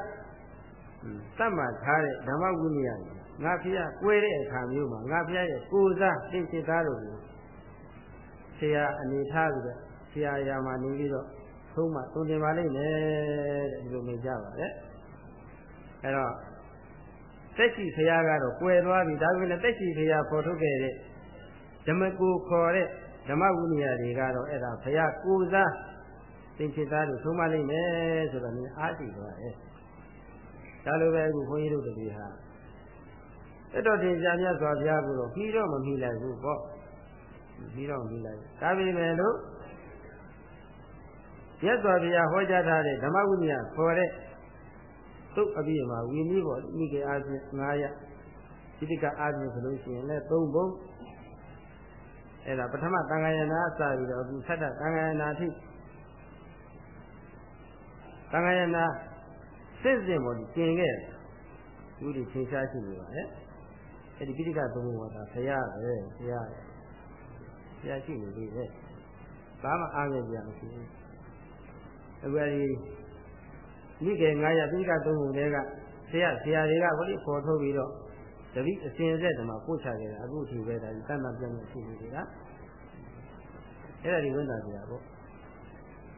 သတ်မှတ်ထားတဲ့ဓမ္မဝိနည်းတွေငါဖျားကွဲတဲ့အခါမျိုးမှာငါဖျားရဲ့ကိုယ်စားသင်္ချစ်သားတို့ကိုဆရာအနေထားပြီးတော့ဆရာရာမှာနေပြီးတော့သုံးမှသုံးတင်ပါလိမ့်မယ်တဲ့ဒီလိုနေကြပါလေအဲတော့တက်ရှိဆရာကတော့ကွယ်သွားပြီဒါပေမဲ့တက်ရှိဆရာပေါ်ထုတ်ခဲ့တဲ့ဓမ္မကိုခေါ်တဲ့ဓမ္မဝိနည်းတွေကတော့အဲ့ဒါဘုရားကိုယ်စားသ င်္ချစ်သားတို့သုံးပါလိမ့်မယ်ဆိုတော့နည်းအားရှိသွားတယ်ဒါလိုပဲအခုဘုန်းကြီးတို့တပည့်ဟာအဲ့တော့တင်ရှားမြတ်စွာဘုရားကိုတော့ပြီးတော့မမိလိုက်ဘူးပေါ့ပြီးတော့မမိလိုက်ဒါပေမဲ့လို့မြတ်စွာဘုရားဟောကြားထားတဲ့ဓမ္မဝိနည်းခေါ်တဲ့သုတ်အပြည့်မှာဝီနည်းပေါ့မိကေအားဖြင့်9ရက်ဣတိကအားဖြင့်ဆိုလို့ရှိရင်လည်း3ဘုံအဲ့ဒါပထမသံဃာယနာအစပြီးတော့အခုဆက်တဲ့သံဃာယနာအထိ သံဃာယနာစစ်စစ်ပေါ်ကျင်ခဲ့တယ်သူဒီသင်ရှားရှိနေပါလေအဲ့ဒီပိဋကသုံးဘုံကဘုရားပဲဘုရားဘုရားရှိနေသေးတယ်ဘာမှအားရကြမရှိဘူးအခုအဲဒီမိကေ900ပိဋကသုံးဘုံတွေကဆရာဆရာတွေကဟိုဒီပေါ်ထုတ်ပြီးတော့တတိအစဉ်ဆက်တမှာပို့ချခဲ့တာအခုအထိပဲဒါဒီတဏ္ဍပြန်နေရှိနေသေးတာအဲ့ဒါဒီဝန်တာဆရာပေါ့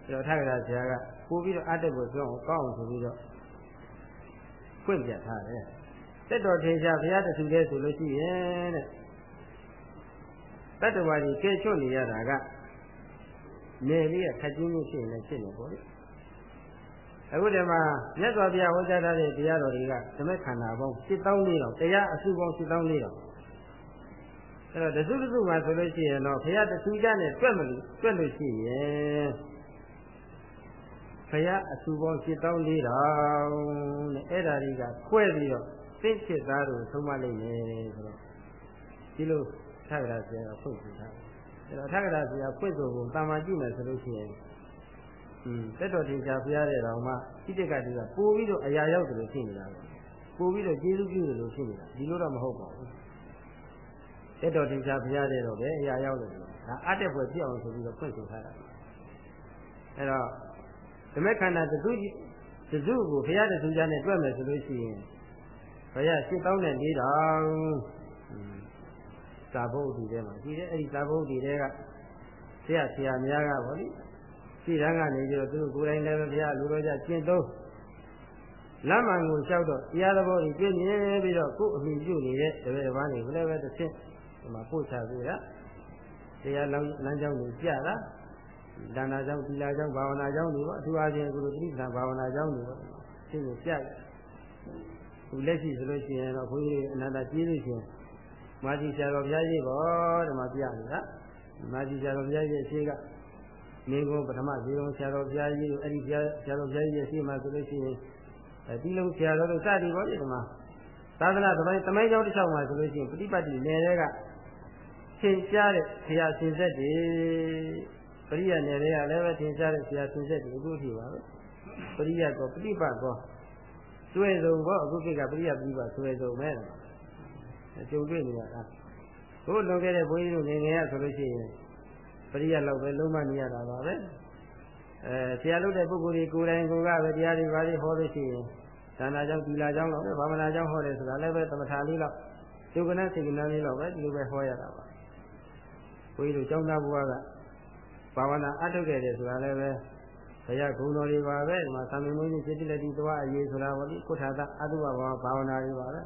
အဲ့တော့ထာဂရဆရာကပို့ပြီးတော့အတက်ကိုပြောအောင်ကောင်းအောင်ဆိုပြီးတော့ဖွင့်ပြထားတယ်တက်တော်ထေရှားဘုရားတဆူတဲ့ဆိုလို့ရှိရင်တဲ့တတ္တဝါကြီးကဲချွတ်နေရတာကနေလေးကခက်ချင်းချင်းဖြစ်နေဖြစ်နေပေါ့လေအခုဒီမှာမြတ်စွာဘုရားဟောကြားထားတဲ့တရားတော်တွေကဓမ္မခန္ဓာပေါင်း7400တရားအစုပေါင်း7400အဲ့တော့တစုတစုမှာဆိုလို့ရှိရင်တော့ဘုရားတဆူကြနဲ့တွက်မလို့တွက်လို့ရှိရင်ဘ ရားအစုပေါင်း7400တဲ့အဲ့ဒါတွေကခွဲပြီးတော့သင့်ဖြစ်သားတို့ဆုံးမလိုက်မယ်ဆိုတော့ဒီလိုထက္ကရာဆရာကဖွင့်ပြထားတယ်အဲ့တော့ထက္ကရာဆရာဖွင့်ဆိုဖို့တာမန်ကြည့်မယ်ဆိုလို့ရှိရင်อืมတက်တော်တင်ချာဖရားတဲ့တော်မှာဣတိကတိကပို့ပြီးတော့အရာရောက်တယ်လို့ဖြစ်နေတာပဲပို့ပြီးတော့ကျေးဇူးပြုတယ်လို့ဖြစ်နေတာဒီလိုတော့မဟုတ်ပါဘူးတက်တော်တင်ချာဖရားတဲ့တော့ပဲအရာရောက်တယ်လို့ဒါအတက်ပွဲပြအောင်ဆိုပြီးတော့ဖွင့်ဆိုထားတာအဲ့တော့ ဓမ္မခန္ဓာတစုတစုကိုဘုရားတစုကြနဲ့တွက်မယ်ဆိုလို့ရှိရင်ဘုရား8000နဲ့၄000သာဘုတ်ဒီထဲမှာဒီတဲ့အဲ့ဒီသာဘုတ်ဒီထဲကဆရာဆရာများကဗောလေရှင်းတန်းကနေပြီးတော့သူတို့ကိုယ်တိုင်လည်းဘုရားလူတော်ကြကျင့်သုံးလမ်းမှန်ကိုလျှောက်တော့တရားတော်ကြီးပြည့်မြဲပြီးတော့ကိုယ်အမိပြုနေတဲ့တပည့်တော်တွေဘယ်လည်းပဲတစ်ဆင့်ဒီမှာပို့ချပေးတာတရားလမ်းလမ်းကြောင်းကိုကြတာ ဒါနာကြောင့်သီလကြောင့်ဘာဝနာကြောင့်တွေပေါ့အထူးအားဖြင့်အခုလိုတိဋ္ဌာဘာဝနာကြောင့်တွေပေါ့ရှင်းကိုကြခုလက်ရှိဆိုလို့ရှိရင်တော့ဘုန်းကြီးအနန္တကြီးလို့ရှိရင်မာကြီးဆရာတော်ဘုရားကြီးပေါ့ဒီမှာပြနေတာမာကြီးဆရာတော်ဘုရားကြီးအရှိကနေကိုပထမဇေယုံဆရာတော်ဘုရားကြီးတို့အဲ့ဒီဆရာဆရာတော်ဘုရားကြီးအရှိမှဆိုလို့ရှိရင်အဲဒီလုံးဆရာတော်တို့စသည်ပေါ့ဒီမှာသာသနာသမိုင်းသမိုင်းကြောင်းတစ်လျှောက်မှာဆိုလို့ရှိရင်ပฏิပတ်တိနယ်တွေကသင်ကြားတဲ့ဆရာရှင်ဆက်တွေ ပရိယနယ်တွေကလည်းပဲသင်ကြားတဲ့ဆရာရှင်ဆက်တွေအခုထိပါပဲပရိယကောပฏิပတ်ကောကျွဲစုံကောအခုခေတ်ကပရိယပฏิပတ်ကျွဲစုံပဲကြုံတွေ့နေရတာဘို့လွန်ခဲ့တဲ့ဘုန်းကြီးတို့ငယ်ငယ်ရဆိုလို့ရှိရင်ပရိယလောက်ပဲလုံးမနေရတာပါပဲအဲဆရာလုပ်တဲ့ပုဂ္ဂိုလ်တွေကိုယ်တိုင်ကိုယ်ကပဲတရားတွေပါလိဟောလို့ရှိရင်ဒါနာကြောင့်ဒီလာကြောင့်တော့ဘာမနာကြောင့်ဟောတယ်ဆိုတာလည်းပဲသမထာလေးလောက်ယုတ်ကနစေကနလေးလောက်ပဲဒီလိုပဲဟောရတာပါဘုန်းကြီးတို့ကျောင်းသားဘုရားက ဘာဝနာအထုတ်ခဲ့တယ်ဆိုတာလည်းပဲဘုရားဂုဏ်တော်တွေပါပဲဒီမှာသံမင်းကြီးစိတ္တိလက်တိသွားအရေးဆိုတာပေါ့ဒီကုထာတအတုပဘာဘာဝနာတွေပါပဲ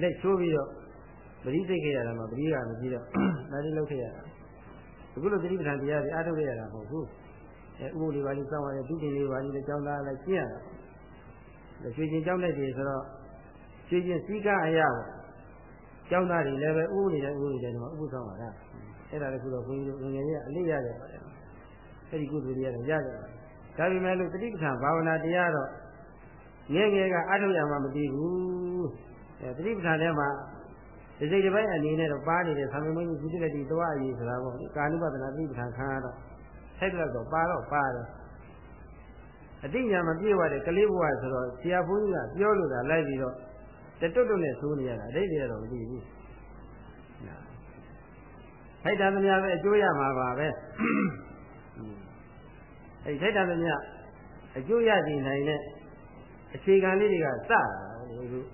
လက်ချိုးပြီးတော့ပရိသိတ်ခဲ့ရတာမှပရိယာမကြည့်တော့ဒါလေးလုပ်ခဲ့ရတာအခုလိုသတိပဋ္ဌာန်တရားတွေအထုတ်ခဲ့ရတာမဟုတ်ဘူးအဲဥပုလေးပါလေးစောင့်ရတယ်ဒုတိယလေးပါလေးလည်းကျောင်းသားလည်းကျင့်ရတာရွှေချင်းကျောင်းလိုက်တယ်ဆိုတော့ရွှေချင်းစည်းကားအရာပေါ့ကျောင်းသားတွေလည်းပဲဥပုနေတဲ့ဥပုနေတဲ့ဒီမှာဥပုဆောင်ပါလား အဲ့ဒါလည်းခုတော့ဘုန်းကြီးတို့ငယ်ငယ်ကြီးအလေးရတယ်ပါတယ်အဲ့ဒီကုသိုလ်တွေရတယ်ရတယ်ဒါပေမဲ့လို့သတိပဋ္ဌာန်ဘာဝနာတရားတော့ငယ်ငယ်ကအထုတ်ရမှမသိဘူးအဲသတိပဋ္ဌာန်ထဲမှာဒီစိတ်တစ်ပိုင်းအနေနဲ့တော့ပါနေတဲ့သံမင်းကြီးကုသလတိသွားအရေးဆိုတာပေါ့ကာနုပဒနာသတိပဋ္ဌာန်ခံရတော့ထိုက်တော့ပါတော့ပါတယ်အတိညာမပြေဝတဲ့ကလေးဘဝဆိုတော့ဆရာဘုန်းကြီးကပြောလို့သာလိုက်ပြီးတော့တတွတ်တွတ်နဲ့သိုးနေရတာအတိတ်တွေတော့မသိဘူး ထိုက်တာသမျှပဲအကျိုးရမှာပါပဲအဲဒီထိုက်တာသမျှအကျိုးရစီနိုင်တဲ့အခြေခံလေးတွေကစတာလို့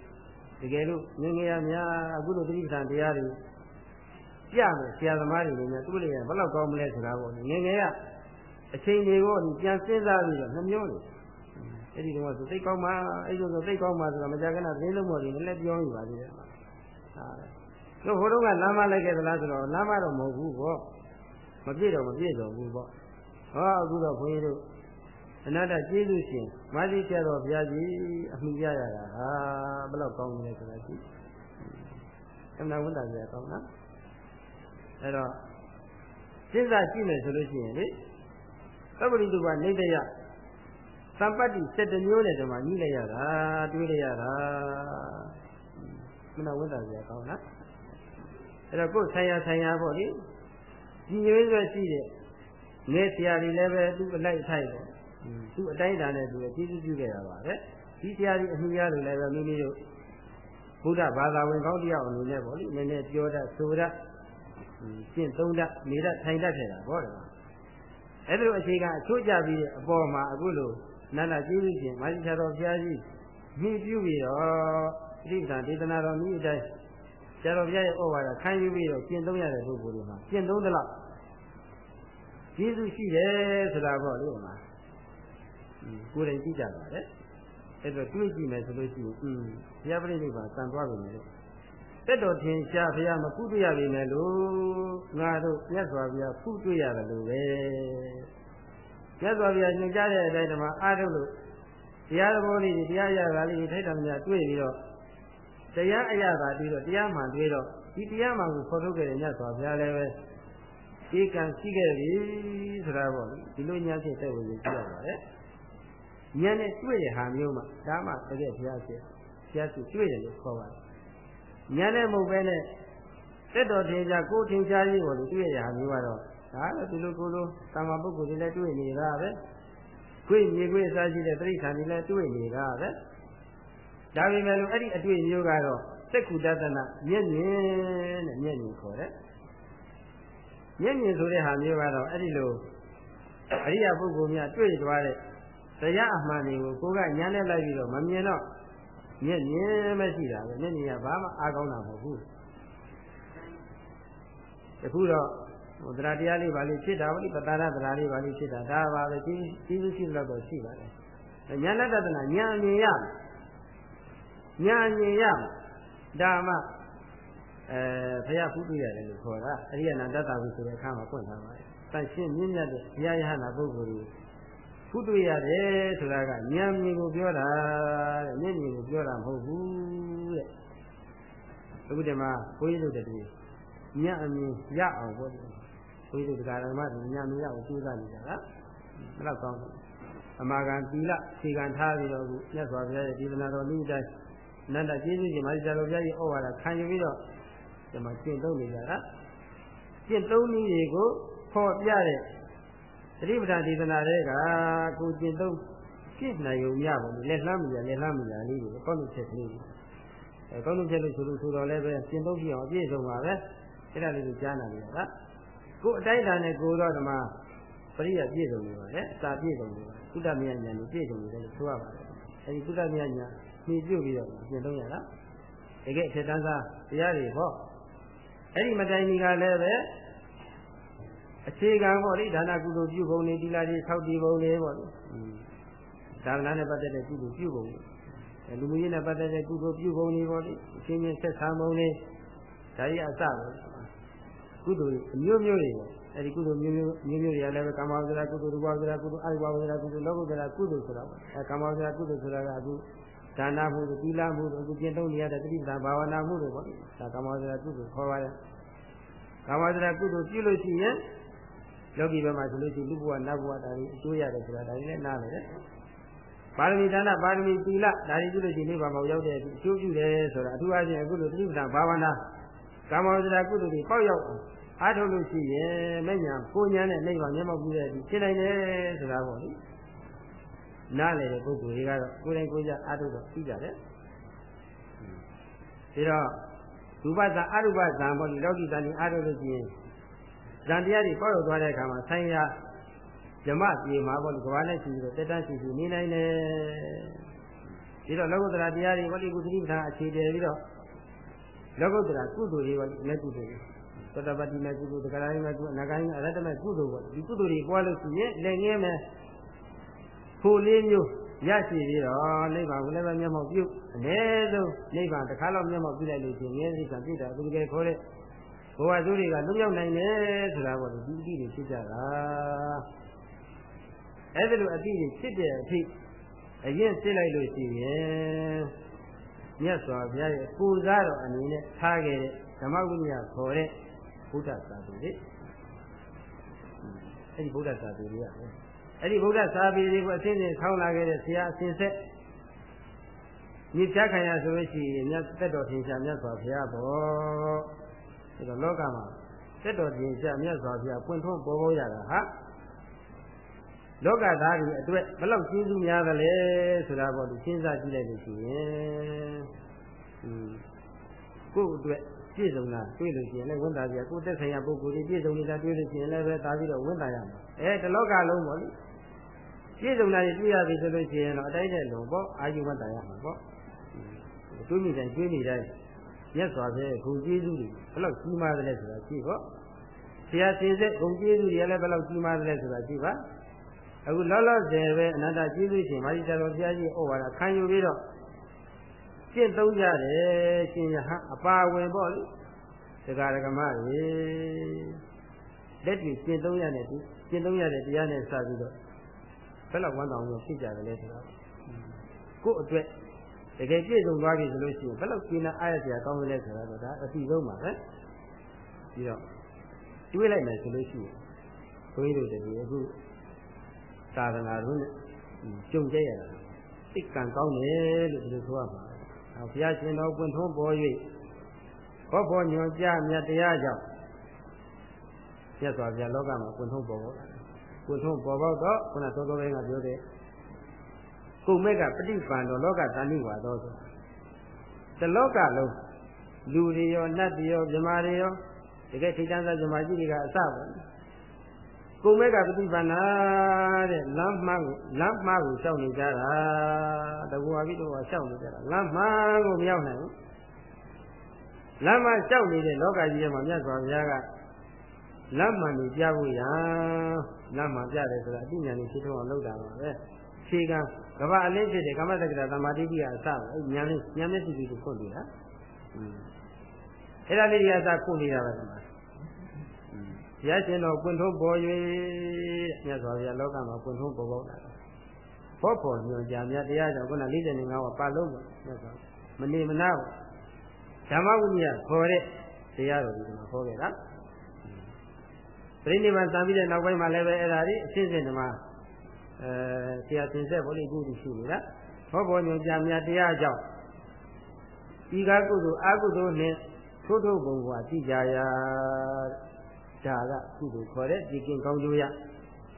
တကယ်လို့ငငယ်ရများအခုလိုသတိပဋ္ဌာန်တရားတွေပြမယ်ဆရာသမားတွေလည်းသူ့လေးကဘယ်လောက်ကောင်းမလဲဆိုတာပေါ့ငငယ်ကအချိန်တွေကိုပြန်စဉ်းစားပြီးတော့နှမျိုးလို့အဲ့ဒီတော့ဆိုသိကောင်းမှအဲ့လိုဆိုသိကောင်းမှဆိုတော့မကြကနာသတင်းလုံးပေါ်တွေလည်းပြောနေပါသေးတယ်ဟာ တို့ဟိုတုန်းကလမ်းမလိုက်ခဲ့သလားဆိုတော့လမ်းမတော့မဟုတ်ဘူးပေါ့မပြည့်တော့မပြည့်တော့ဘူးပေါ့ဟောအခုတော့ခွန်ကြီးတို့အနတ္တကျေးဇူးရှင်မာသီကျတော်ဘုရားကြီးအမှုရရတာဟာဘယ်တော့ကောင်းလဲဆိုတာကြည့်အမှန်ဝတ္တပြကောင်းနော်အဲ့တော့စဉ်းစားကြည့်မယ်ဆိုလို့ရှိရင်လေသဗ္ဗရိတုပနေတယသံပတ္တိ7မျိုးနဲ့တည်းမှာညှိလိုက်ရတာတွေးလိုက်ရတာမနဝတ္တပြကောင်းနော် အဲ့တော့ကိုယ်ဆိုင်ရာဆိုင်ရာပေါ့လေဒီရွေးဆွဲရှိတဲ့ငယ်ဆရာတွေလည်းပဲသူ့အလိုက်ထိုက်တယ်သူ့အတိုင်းအတာနဲ့သူကျေးဇူးပြုခဲ့တာပါပဲဒီဆရာကြီးအမှုရလို့လည်းပဲမိမိတို့ဘုရားဘာသာဝင်ကောင်းတရားအနေနဲ့ပေါ့လေနည်းနည်းပြောတတ်ဆိုတတ်ရှင်းသုံးတတ်နေတတ်ထိုင်တတ်ခဲ့တာပေါ့တယ်အဲ့လိုအခြေခံအချို့ကြပြီးအပေါ်မှာအခုလိုနန္ဒကျေးဇူးရှင်မာဇိချတော်ဘုရားကြီးမိပြုပြီးတော့ဣတိပ္ပံဒေသနာတော်မိအတိုင်း ဆရာတော်ဘုရားရဲ့ဩဝါဒခံယူပြီးတော့ကျင့်သုံးရတဲ့ပုဂ္ဂိုလ်တွေမှာကျင့်သုံးသလောက်ကျေးဇူးရှိတယ်ဆိုတာပေါ့လေဒီမှာကိုယ်တိုင်ကြည့်ကြပါတယ်အဲ့တော့တွေးကြည့်မယ်ဆိုလို့ရှိရင်อืมဘုရားပြိဋိဘံစံသွားပြီလေတက်တော်ထင်ရှားဘုရားမဖူးတွေ့ရပြီမယ်လို့ငါတို့မြတ်စွာဘုရားဖူးတွေ့ရတယ်လို့ပဲမြတ်စွာဘုရားညွှန်ကြားတဲ့အတိုင်းဓမ္မအားထုတ်လို့တရားတော်လေးတရားရတာလေးထိုက်တော်များတွေ့ပြီးတော့ တရားအရသာပြီးတော့တရားမှန်တွေ့တော့ဒီတရားမှန်ကိုခေါ်ထုတ်ခဲ့တဲ့မြတ်စွာဘုရားလည်းပဲဧကံရှိခဲ့ပြီဆိုတာပေါ့ဒီလိုညာဖြစ်တဲ့ဝင်ကြည့်ရပါတယ်ဉာဏ်နဲ့တွေ့တဲ့ဟာမျိုးမှဒါမှတကယ်ဘုရားဖြစ်ဘုရားရှိတွေ့တယ်လို့ခေါ်ပါတယ်ဉာဏ်နဲ့မဟုတ်ပဲနဲ့တက်တော်ထင်ရှားကိုထင်ရှားကြီးကိုတွေ့ရတာမျိုးကတော့ဒါလည်းဒီလိုကိုလိုသမာပုဂ္ဂိုလ်တွေလည်းတွေ့နေတာပဲခွေမြေခွေအစားရှိတဲ့တိဋ္ဌာန်တွေလည်းတွေ့နေတာပဲ ဒါပေမဲ့လို့အဲ့ဒီအတွေ့မျိုးကတော့စက္ခုတသနာမျက်မြင်တဲ့မျက်မြင်ခေါ်တယ်မျက်မြင်ဆိုတဲ့ဟာမျိုးကတော့အဲ့ဒီလိုအရိယပုဂ္ဂိုလ်များတွေ့သွားတဲ့တရားအမှန်တွေကိုကိုယ်ကညာနဲ့လိုက်ပြီးတော့မမြင်တော့မျက်မြင်မရှိတာပဲမျက်မြင်ကဘာမှအားကောင်းတာမဟုတ်ဘူးတခုတော့ဟိုတရားတရားလေးပါလေးဖြစ်တာဗောဒီပတာရတရားလေးပါလေးဖြစ်တာဒါပါပဲကြီးကြီးစုရှိလို့တော့ရှိပါတယ်ညာနဲ့တဒနာညာမြင်ရ ညာမြင်ရဒါမှအဲဘုရားဖူးတွေ့ရတယ်လို့ခေါ်တာအရိယနာတတ္တဝိဆိုတဲ့အခါမှာဖွင့်ထားပါတယ်တန်ရှင်းမြင့်မြတ်တဲ့ဘုရားယဟနာပုဂ္ဂိုလ်ကြီးဖူးတွေ့ရတယ်ဆိုတာကဉာဏ်မြင်ကိုပြောတာတဲ့မျက်မြင်ကိုပြောတာမဟုတ်ဘူးတဲ့အခုဒီမှာဘုန်းကြီးတို့တူဉာဏ်အမြင်ရအောင်ပေါ့ဒီဘုန်းကြီးတို့တရားဓမ္မတွေဉာဏ်မြင်ရအောင်ကြိုးစားနေတာကဘယ်တော့ကောင်းလဲအမာကံသီလခြေကံထားပြီးတော့မြတ်စွာဘုရားရဲ့ဒီသနာတော်နည်းတိုင်း နန္ဒကျေးဇူးရှင်မာဇာတော်ဘုရားရဲ့ဩဝါဒခံယူပြီးတော့ဒီမှာကျင့်သုံးနေကြတာကျင့်သုံးနည်းတွေကိုဖော်ပြတဲ့သတိပဋ္ဌာန်ဒေသနာတွေကကိုကျင့်သုံးပြည့်နိုင်ုံရပါဘူးလက်လှမ်းမရလက်လှမ်းမရလေးတွေကောင်းလို့ချက်ကလေးအဲကောင်းလို့ချက်လို့ဆိုလို့ဆိုတော့လည်းပဲကျင့်သုံးပြအောင်အပြည့်စုံပါပဲအဲ့ဒါလေးကိုကြားနာနေတာကကိုအတိုင်းအတာနဲ့ကိုတော့ဓမ္မပရိယပြည့်စုံနေပါလေအစာပြည့်စုံနေပါသုတ္တမယညာကိုပြည့်စုံနေတယ်လို့ဆိုရပါတယ်အဲဒီသုတ္တမယ ညာနှီးပြုတ်ပြီးတော့ကျင့်သုံးရတာတကယ်အထက်တန်းစားတရားတွေဟောအဲ့ဒီမတိုင်ဒီကလည်းပဲအခြေခံပေါ့လေဒါနကုသိုလ်ပြုပုံနေတိလာကြီးဆောက်တည်ပုံနေပေါ့လေဒါနနဲ့ပတ်သက်တဲ့ကုသိုလ်ပြုပုံနေလူမျိုးရေးနဲ့ပတ်သက်တဲ့ကုသိုလ်ပြုပုံနေပေါ့လေအချင်းချင်းဆက်ဆံပုံနေဒါကြီးအစပဲကုသိုလ်အမျိုးမျိုးတွေပေါ့အဲ့ဒီကုသိုလ်မျိုးမျိုးမျိုးမျိုးတွေကလည်းပဲကာမဝဇ္ဇရာကုသိုလ်ရူပဝဇ္ဇရာကုသိုလ်အာယဝဝဇ္ဇရာကုသိုလ်လောကုတ္တရာကုသိုလ်ဆိုတာပေါ့အဲကာမဝဇ္ဇရာကုသိုလ်ဆိုတာကအခု ဒါနမှုတို့သီလမှုတို့အခုကျင့်သုံးနေရတဲ့တိပ္ပံဘာဝနာမှုတို့ပေါ့ဒါကာမဝဇ္ဇရာကုသိုလ်ခေါ်ပါရဲ့ကာမဝဇ္ဇရာကုသိုလ်ပြုလို့ရှိရင်ယောဂီဘက်မှာဆိုလို့ရှိရင်လူဘဝနတ်ဘဝဒါတွေအကျိုးရတယ်ဆိုတာဒါတွေလည်းနားလေတယ်ပါရမီဒါနပါရမီသီလဒါတွေပြုလို့ရှိရင်နိဗ္ဗာန်မှာရောက်တဲ့အကျိုးပြုတယ်ဆိုတာအထူးအားဖြင့်အခုလိုတိပ္ပံဘာဝနာကာမဝဇ္ဇရာကုသိုလ်တွေပေါက်ရောက်အောင်အားထုတ်လို့ရှိရင်မညာကိုညာနဲ့နိဗ္ဗာန်မျက်မှောက်ပြုတဲ့အထိဖြစ်နိုင်တယ်ဆိုတာပေါ့လေ နားလေတဲ့ပုဂ္ဂိုလ်တွေကတော့ကိုယ်တိုင်ကိုယ်ကြအားထုတ်တော့သိကြတယ်ဒါတော့ရူပဇာအရူပဇာပေါ့ဒီလောကီတန်ကြီးအားထုတ်လို့ရှိရင်ဇန်တရားတွေပေါက်ရောက်သွားတဲ့အခါမှာဆိုင်ရာဓမ္မပြေမှာပေါ့ဒီကဘာနဲ့ရှိပြီးတော့တက်တန်းရှိရှိနေနိုင်တယ်ဒီတော့လောကုတ္တရာတရားတွေဝတိကုသတိပဋ္ဌာန်အခြေတည်ပြီးတော့လောကုတ္တရာကုသိုလ်တွေပေါ့လက်ကုသိုလ်တွေသောတပတိမဲ့ကုသိုလ်တက္ကရာမဲ့ကုသိုလ်အနာဂါယအရတ္တမဲ့ကုသိုလ်ပေါ့ဒီကုသိုလ်တွေပွားလို့ရှိရင်လက်ငင်းမဲ့ ဖို့လေးမျိုးရရှိပြီးတော့နိဗ္ဗာန်ကိုလည်းပဲမျက်မှောက်ပြုအ ਨੇ ဆုံးနိဗ္ဗာန်တစ်ခါတော့မျက်မှောက်ပြုလိုက်လို့ရှိရင်မြဲစိတ်ကပြည့်တာသူတကယ်ခေါ်တဲ့ဘဝသူတွေကလွတ်ရောက်နိုင်တယ်ဆိုတာပေါ့ဒီအတိတွေဖြစ်ကြတာအဲ့ဒါလိုအတိတွေဖြစ်တဲ့အထိအရင်စစ်လိုက်လို့ရှိရင်မြတ်စွာဘုရားရဲ့ပူဇာတော်အနေနဲ့ထားခဲ့တဲ့ဓမ္မဝိညာဉ်ခေါ်တဲ့ဘုဒ္ဓသာသူတွေအဲ့ဒီဘုဒ္ဓသာသူတွေက အဲ့ဒီဘုဒ္ဓသာပေတွေကိုအစဉ်စဉ်ဆောင်းလာခဲ့တဲ့ဆရာအစဉ်ဆက်ညစ်ချခံရဆိုလို့ရှိရင်မြတ်သက်တော်ထင်ရှားမြတ်စွာဘုရားပေါ့ဒါတော့လောကမှာသက်တော်ထင်ရှားမြတ်စွာဘုရားပွင့်ထွန်းပေါ်ပေါ်ရတာဟာလောကသားတွေအတွက်ဘလောက်ကျေးဇူးများသလဲဆိုတာပေါ့ဒီစဉ်းစားကြည့်လိုက်လို့ရှိရင်ကိုယ့်အတွက်ပြည့်စုံတာတွေ့လို့ရှိရင်လည်းဝန်တာပြကိုယ်သက်ဆိုင်ရာပုဂ္ဂိုလ်တွေပြည့်စုံနေတာတွေ့လို့ရှိရင်လည်းပဲသာပြီးတော့ဝန်တာရမှာအဲတလောကလုံးပေါ့လေ ပြည့်စုံတာတွေတွေ့ရပြီဆိုလို့ရှိရင်တော့အတိုင်းနဲ့လုံးပေါ့အာယုဝန်တာရမှာပေါ့တွေးမိတိုင်းတွေးမိတိုင်းမြတ်စွာဘုရားဂုဏ်ကျေးဇူးတွေဘယ်လောက်ကြီးမားသလဲဆိုတာကြည့်ပေါ့ဆရာရှင်ဆက်ဂုဏ်ကျေးဇူးတွေလည်းဘယ်လောက်ကြီးမားသလဲဆိုတာကြည့်ပါအခုလောလောဆယ်ပဲအနန္တကျေးဇူးရှင်မာရိတာတော်ဘုရားကြီးဩဝါဒခံယူပြီးတော့ကျင့်သုံးကြတယ်ရှင်ယဟန်အပါဝင်ပေါ့လေတရားဓမ္မတွေလက်တွေ့ကျင့်သုံးရတဲ့ကျင့်သုံးရတဲ့တရားနဲ့စပြီးတော့ ဘယ်လောက်ဝမ်းတောင်လို့ဖြစ်ကြတယ်လဲဆိုတော့ကိုယ့်အတွက်တကယ်ပြည့်စုံသွားပြီဆိုလို့ရှိရင်ဘယ်လောက်ကျင့်တဲ့အားရစရာကောင်းလဲဆိုတော့ဒါအစီဆုံးပါပဲပြီးတော့တွေးလိုက်မယ်ဆိုလို့ရှိရင်ဘုန်းကြီးတို့တည်းအခုသာသနာ့တွင်ကြုံကြရတာသိကံကောင်းတယ်လို့ဒီလိုဆိုရမှာ။ဘုရားရှင်တော်ပွင့်ထုံးပေါ်၍ဟောဖို့ညွန်ကြားမြတ်တရားကြောင့်မြတ်စွာဘုရားလောကမှာပွင့်ထုံးပေါ်ပေါ်ပွ င့်ထုံးပေါ်ပေါက်တော့ခုနသောသောပိုင်းကပြောတဲ့ကုမဲ့ကပฏิပန်တော်လောကတဏှိဝါသောဆိုတလောကလုံးလူတွေရောနတ်တွေရောမြမာတွေရောတကယ်ထိတန်းသားမြမာကြီးတွေကအစပါကုမဲ့ကပฏิပန်နာတဲ့လမ်းမှန်းကိုလမ်းမှားကိုရှောက်နေကြတာတကူအပြီးတော့ရှောက်နေကြတာလမ်းမှန်းကိုမရောက်နိုင်ဘူးလမ်းမှာရှောက်နေတဲ့လောကကြီးထဲမှာမြတ်စွာဘုရားက လမ်းမှန်ကိုကြားဖို့ရလမ်းမှန်ပြတယ်ဆိုတာအတိညာဏ်ကိုဖြစ်တော့အောင်လုပ်တာပါပဲခြေကကဘာအလေးဖြစ်တဲ့ကမ္မတက္ကရာသမာဓိကြီးကအစပဲအဲဉာဏ်လေးဉာဏ်မျက်စိကြီးကိုဖွင့်ပြတာအဲ့ဒါလေးကြီးအစဖွင့်နေတာပဲဒီမှာဘုရားရှင်တော်ပွင့်ထုံးပေါ်၍မြတ်စွာဘုရားလောကမှာပွင့်ထုံးပေါ်ပေါက်တာဖောဖို့ညွန်ကြမြတ်တရားကြောင့်ခုန45ဝပါလုံးပါမြတ်စွာမနေမနာဘူးဓမ္မဝိနည်းခေါ်တဲ့တရားတော်ဒီမှာဟောခဲ့တာ ပြိဋိဘံသံပြီးတဲ့နောက်ပိုင်းမှာလည်းပဲအဲ့ဒါကြီးအရှင်းစင်ဒီမှာအဲဆရာသင်ဆက်ဘောလေးခုခုရှိနေတာဟောပေါ်ညွန်ကြမြတ်တရားကြောင့်ဤကားကုသိုလ်အကုသိုလ်နှင့်ထို့ထို့ဘုံကကြည်ကြရာဒါကကုသိုလ်ခေါ်တဲ့ဒီကင်ကောင်းကျိုးရ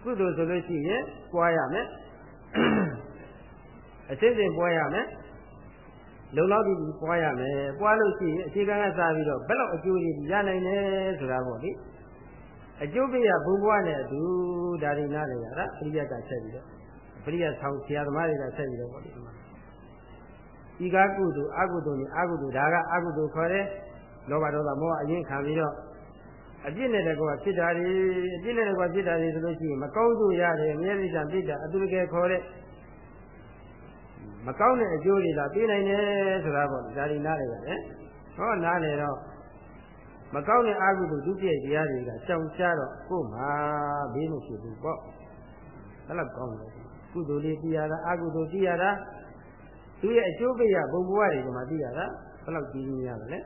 ကုသိုလ်ဆိုလို့ရှိရင်ပွားရမယ်အစစ်စစ်ပွားရမယ်လုံလောက်ပြီးပွားရမယ်ပွားလို့ရှိရင်အခြေခံကစားပြီးတော့ဘယ်လောက်အကျိုးကြီးရနိုင်လဲဆိုတာပေါ့လေ အကျိုးပေးရဘုံဘွားနဲ့အတူဒါရိနာတွေရတာပရိယတ်ကဆက်ပြီးတော့ပရိယတ်ဆောင်ဆရာသမားတွေကဆက်ပြီးတော့ပေါ့လေဒီကားကုသိုလ်အကုသိုလ်နဲ့အကုသိုလ်ဒါကအကုသိုလ်ခေါ်တယ်လောဘဒေါသမောဟအရင်ခံပြီးတော့အပြစ်နဲ့တကွာဖြစ်တာတွေအပြစ်နဲ့တကွာဖြစ်တာတွေဆိုလို့ရှိရင်မကောင်းလို့ရတယ်အမြဲတမ်းပြစ်တာအတူတကယ်ခေါ်တဲ့မကောင်းတဲ့အကျိုးတွေသာပေးနိုင်တယ်ဆိုတာပေါ့ဒါဒီနားလေရတယ်ဟောနားလေတော့ မကောင်းတဲ့အာဟုတုဒုတိယတရားတွေကကြောင်ချတော့ကို့မှာဘေးမရှိဘူးပေါ့အဲ့လောက်ကောင်းတယ်ကုသိုလ်လေးသိရတာအာဟုတုသိရတာသူရဲ့အကျိုးပေးရဘုံဘဝတွေကမှသိရတာဘယ်လောက်ကြီးကြီးရလဲ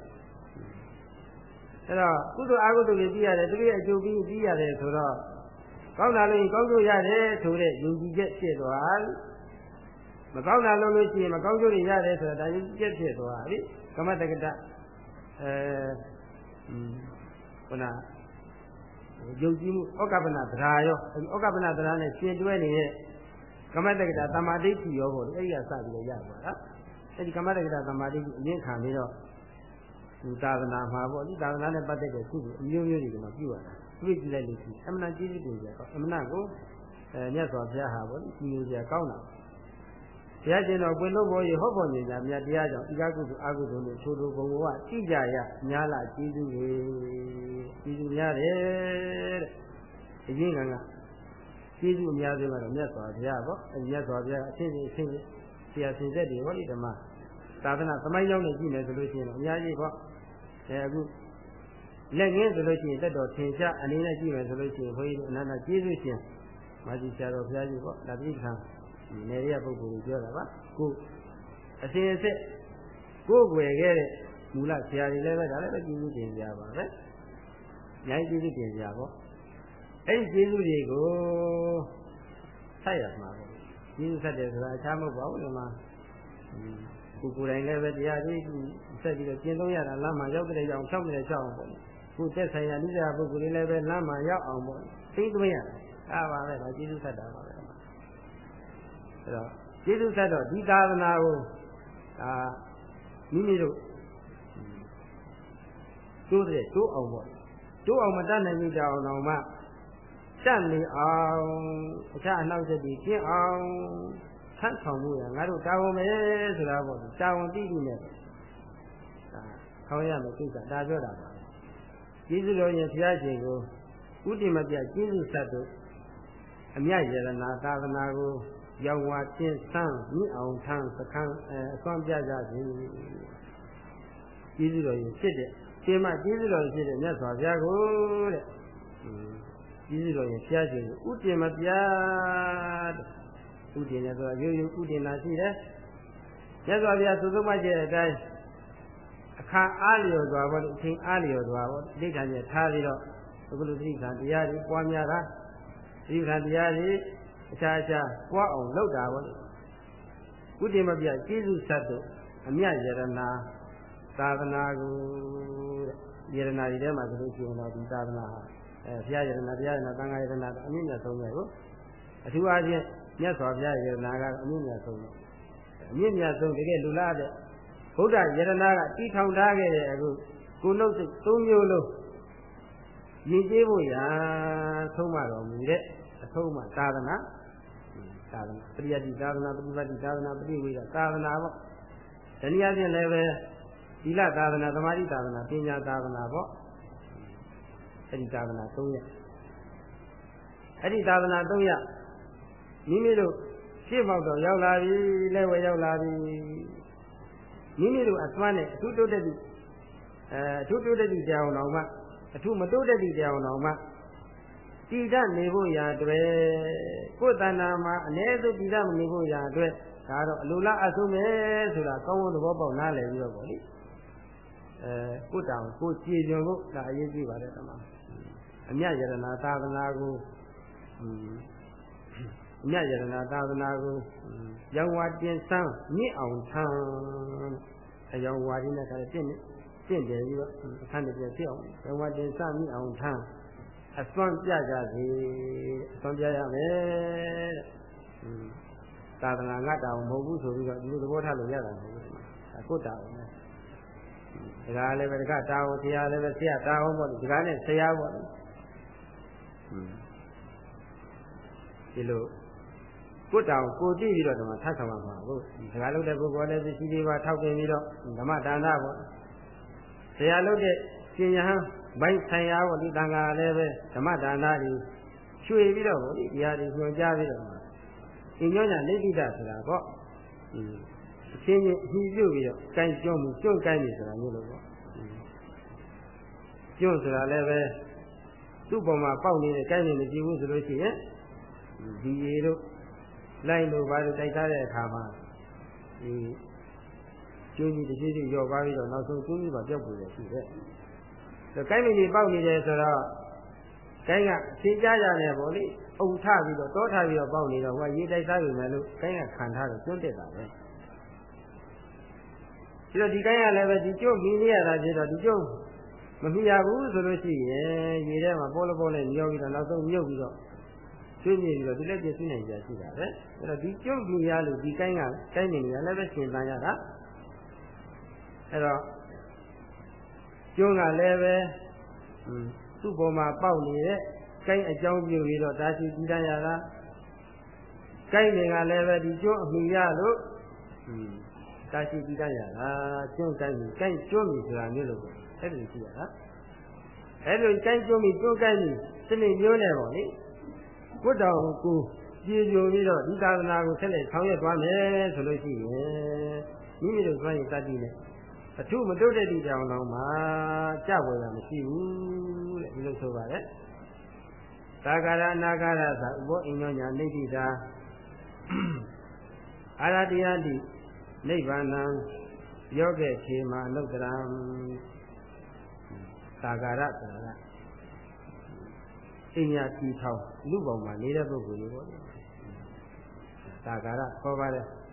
အဲ့တော့ကုသိုလ်အာဟုတုတွေသိရတယ်သူရဲ့အကျိုးပေးသိရတယ်ဆိုတော့ကောင်းတာလို့ကောင်းကျိုးရတယ်ဆိုတဲ့ယုံကြည်ချက်ဖြစ်သွားမကောင်းတာလို့လို့ရှိရင်မကောင်းကျိုးတွေရတယ်ဆိုတာဒါယုံကြည်ချက်ဖြစ်သွားပြီကမ္မတက္ကတအဲ ခုနယုံကြည်မှုဩကပနသရာရောဩကပနသရာနဲ့ရှင်တွဲနေတဲ့ကမ္မတက္ကတာသမာဓိဋ္ဌိရောပေါ့လေအဲ့ဒီကစပြီးတော့ရပါလားအဲ့ဒီကမ္မတက္ကတာသမာဓိဋ္ဌိအရင်ခံပြီးတော့ဒီသာသနာမှာပေါ့ဒီသာသနာနဲ့ပတ်သက်တဲ့ကုသိုလ်အမျိုးမျိုးတွေကမှပြုရတာတွေ့ကြည့်လိုက်လို့ရှိအမှန်တန်ကြီးကြီးကိုကြအမှန်ကိုအဲမြတ်စွာဘုရားဟာပေါ့ဒီကြည့်ရကောင်းတာ ဘုရားရှင်တော်ပွင့်လို့ဘောရေဟောပေါ်နေကြမြတ်တရားကြောင့်ဤကားကုသိုလ်အကုသိုလ်နဲ့ထိုးထိုးဘုံဘဝတိကြရညာလာကျေးဇူးတွေကျေးဇူးများတယ်တဲ့အရင်ကကကျေးဇူးအများဆုံးကတော့မြတ်စွာဘုရားပေါ့အဲမြတ်စွာဘုရားအရှင်းရှင်းအရှင်းရှင်းဆရာစင်ဆက်တွေဟောဒီဓမ္မသာသနာသမိုင်းကြောင်းနဲ့ကြည့်မယ်ဆိုလို့ရှိရင်အများကြီးပေါ့အဲအခုလက်ငင်းဆိုလို့ရှိရင်တက်တော်ထင်ရှားအနေနဲ့ကြည့်မယ်ဆိုလို့ရှိရင်ဘုန်းကြီးအနန္တကျေးဇူးရှင်မာကြီးဆရာတော်ဘုရားကြီးပေါ့ဒါတိခံ နေရပုဂ္ဂိုလ်ကိုပြောတာပါကိုအစဉ်အဆက်ကိုယ်ွယ်ခဲ့တဲ့မူလဆရာတွေလည်းပဲဒါလည်းပဲကျေးဇူးတင်ကြပါပဲ။ညာကျေးဇူးတင်ကြပါ။အဲ့ဒီကျေးဇူးတွေကိုဆက်ရမှာပေါ့။ကျေးဇူးဆက်တယ်ဆိုတာအခြားမဟုတ်ပါဘူးဒီမှာကိုကိုယ်တိုင်လည်းပဲတရားကြီးဆက်ပြီးတော့ကျင့်သုံးရတာလမ်းမှာရောက်တဲ့ကြောင်ဖြောက်နေတဲ့ကြောင်ပေါ့။ကိုတက်ဆိုင်ရာနိစ္စပုဂ္ဂိုလ်တွေလည်းပဲလမ်းမှာရောက်အောင်ပေါ့။သိသွင်းရတယ်။အားပါပဲဒါကျေးဇူးဆက်တာပါပဲ အဲ့တော့ကျေးဇူးဆက်တော့ဒီသာသနာကိုအာမိမိတို့တိုးတဲ့တိုးအောင်ပေါ့တိုးအောင်မတတ်နိုင်ကြအောင်တော့မှတတ်နေအောင်အခြားအနောက်ချက်တွေကျင့်အောင်ဆန့်ဆောင်မှုရငါတို့တာဝန်ပဲဆိုတာပေါ့တာဝန်တိတိနဲ့ဒါခေါင်းရမယ်ကိစ္စဒါပြောတာပါကျေးဇူးတော်ရင်ဘုရားရှင်ကိုဥတ္တိမပြကျေးဇူးဆက်တို့အမြတ်ရတနာသာသနာကို ရောင်ဝါချင်းဆန်းမြင့်အောင်ထမ်းစခန်းအဲအစွမ်းပြကြစေကျေးဇူးတော်ရင်ဖြစ်တဲ့ရှင်မကျေးဇူးတော်ဖြစ်တဲ့မြတ်စွာဘုရားကိုတဲ့ကျေးဇူးတော်ရင်ဖျားခြင်းဥတည်မပြတဲ့ဥတည်နေဆိုတာရိုးရိုးဥတည်နာရှိတယ်မြတ်စွာဘုရားသုသုံးမှကျတဲ့အတိုင်းအခါအားလျော်စွာပေါ့အချိန်အားလျော်စွာပေါ့ဒိဋ္ဌာန်နဲ့ထားပြီးတော့အခုလိုသတိခံတရားတွေပွားများတာသတိခံတရားတွေတ အခြားအခြားပွားအောင်လုပ်တာပေါ့ကုတိမပြကျေးဇူးဆက်တို့အမြတ်ယရနာသာသနာကိုယရနာဒီထဲမှာဆိုလို့ရှိရင်တော့ဒီသာသနာဟာအဲဘုရားယရနာတရားယရနာသံဃာယရနာအမြင့်မြတ်ဆုံးပဲကိုအထူးအားဖြင့်မြတ်စွာဘုရားယရနာကအမြင့်မြတ်ဆုံးပဲအမြင့်မြတ်ဆုံးတကယ်လူလားတဲ့ဘုရားယရနာကတီထောင်ထားခဲ့တဲ့အခုကိုနှုတ်စိတ်သုံးမျိုးလုံးရည်ကြည်ဖို့ရာဆုံးမတော်မူတဲ့အဆုံးမသာသနာ သာသနာပရိယတိသာသနာပฏิပတ်တိသာသနာပฏิဝေဒသာသနာပေါ့တနည်းအားဖြင့်လည်းပဲသီလသာသနာသမာဓိသာသနာပညာသာသနာပေါ့အဲ့ဒီသာသနာ၃ရပ်အဲ့ဒီသာသနာ၃ရပ်မိမိတို့ရှေ့ပေါက်တော့ရောက်လာပြီလဲဝဲရောက်လာပြီမိမိတို့အစွမ်းနဲ့အထူးတိုးတက်သည့်အဲအထူးတိုးတက်သည့်ကြောင်တော်မှအထူးမတိုးတက်သည့်ကြောင်တော်မှ တည်တတ်နေဖို့ရာအတွက်ကိုယ်တဏ္ဍာမှာအ ਨੇ စုတည်တတ်နေဖို့ရာအတွက်ဒါတော့အလိုလားအဆုံးပဲဆိုတာကောင်းကောင်းသဘောပေါက်နားလည်ပြီးတော့ပေါ့လေအဲကိုယ်တောင်ကိုယ်ကြည်ကြုံဖို့ဒါအရေးကြီးပါတယ်တမအမြတ်ယရနာသာသနာကိုအမြတ်ယရနာသာသနာကိုရောင်ဝါတင်ဆန်းမြင့်အောင်ထမ်းအယောင်ဝါဒီနဲ့ကလည်းတင့်တင့်တယ်ပြီးတော့အခန်းတည်းပြည့်အောင်ရောင်ဝါတင်ဆန်းမြင့်အောင်ထမ်း အစွမ်းပြကြစေအစွမ်းပြရမယ်သာသနာငတ်တာမဟုတ်ဘူးဆိုပြီးတော့ဒီလိုသဘောထားလို့ရတာမဟုတ်ဘူးကိုတာပဲဒါကလည်းပဲတခါတာဝန်တရားလည်းပဲဆရာတာဝန်ပေါ့ဒီကနဲ့ဆရာပေါ့ဒီလိုကိုတောင်ကိုကြည့်ပြီးတော့ဓမ္မထပ်ဆောင်မှာဟုတ်ဒီစကားလုပ်တဲ့ပုဂ္ဂိုလ်လည်းပစ္စည်းလေးပါထောက်တင်ပြီးတော့ဓမ္မဒါနပေါ့ဆရာလုပ်တဲ့ရှင်ယဟန် ဘိုင်းဆိုင်ရာပေါ့ဒီတန်ခါလည်းပဲဓမ္မဒါနတွေရွှေပြီးတော့ပေါ့ဒီတရားတွေညွှန်ကြားပြီးတော့ဒီညောညာလိဋ္ဌိတဆိုတာပေါ့အချင်းချင်းအပြီးပြုတ်ပြီးတော့ကြိုင်ကျွန်းမှုကျွန်းကြိုင်နေဆိုတာမျိုးလို့ပေါ့ကျွန်းဆိုတာလည်းပဲသူ့ပုံမှာပေါက်နေတဲ့ကြိုင်နေမကြည့်ဘူးဆိုလို့ရှိရင်ဒီရေတို့လိုက်လို့ဘာလို့တိုက်ထားတဲ့အခါမှာဒီကျွန်းကြီးတစ်ချိန်ချင်းရော့ပါပြီးတော့နောက်ဆုံးကျွန်းကြီးပါပြောက်ပေါ်ရရှိတယ်။ဒါ ကိုင်းမကြီးပေါက်နေတယ်ဆိုတော့ကိုင်းကရှင်းကြကြတယ်ဗောလေအုံထပြီးတော့တောထပြီးတော့ပေါက်နေတော့ဟိုကရေတိုက်သားပြီမယ်လို့ကိုင်းကခံထားတော့ကျွန်းတက်တာပဲ။ဒီတော့ဒီကိုင်းကလည်းပဲဒီကျွန်းမီးနေရတာဖြစ်တော့ဒီကျွန်းမမီးရဘူးဆိုလို့ရှိရင်ရေထဲမှာပေါ်လပေါ်နဲ့ညောပြီးတော့နောက်ဆုံးမြုပ်ပြီးတော့ဆွေးမြေပြီးတော့ဒီလက်ပြည့်စုနိုင်ကြရှိတာပဲအဲ့တော့ဒီကျုပ်လူရလို့ဒီကိုင်းကကိုင်းနေနေလည်းပဲရှင်သန်ရတာအဲ့တော့ ကျုံးကလည်းပဲသူ့ပေါ်မှာပေါက်နေတဲ့ကိုင်းအကြောင်းပြုပြီးတော့ဒါရှိကြည်တန်းရတာကိုင်းနေကလည်းပဲဒီကျုံးအမိရလို့ဒါရှိကြည်တန်းရတာကျုံးကိုင်းကြီးကိုင်းကျုံးပြီဆိုတာမျိုးလို့အဲ့လိုရှိရတာအဲ့လိုကိုင်းကျုံးပြီကျုံးကိုင်းပြီစနစ်မျိုးနဲ့ပေါ့လေကိုယ်တော်ကိုပြေကြုံပြီးတော့ဒီသာသနာကိုဆက်လက်ဆောင်ရွက်သွားမယ်ဆိုလို့ရှိရင်မိမိတို့စွမ်းရည်တတ်တည်နဲ့ အထုမတုတ်တဲ့ဒီကြောင်တော်မှာကြွယ်တာမရှိဘူးတဲ့ဒီလိုဆိုပါတယ်သာကာရအနာကာရသာဥဘောအင်္ဂညာနေတိတာအာရတရားတိနိဗ္ဗာန်ယောဂေခေမအနုတ္တရံသာကာရဆိုတာအညာတီထောင်လူပေါင်းမှာနေတဲ့ပုဂ္ဂိုလ်တွေပေါ့။ဒါကာရခေါ်ပါတယ်။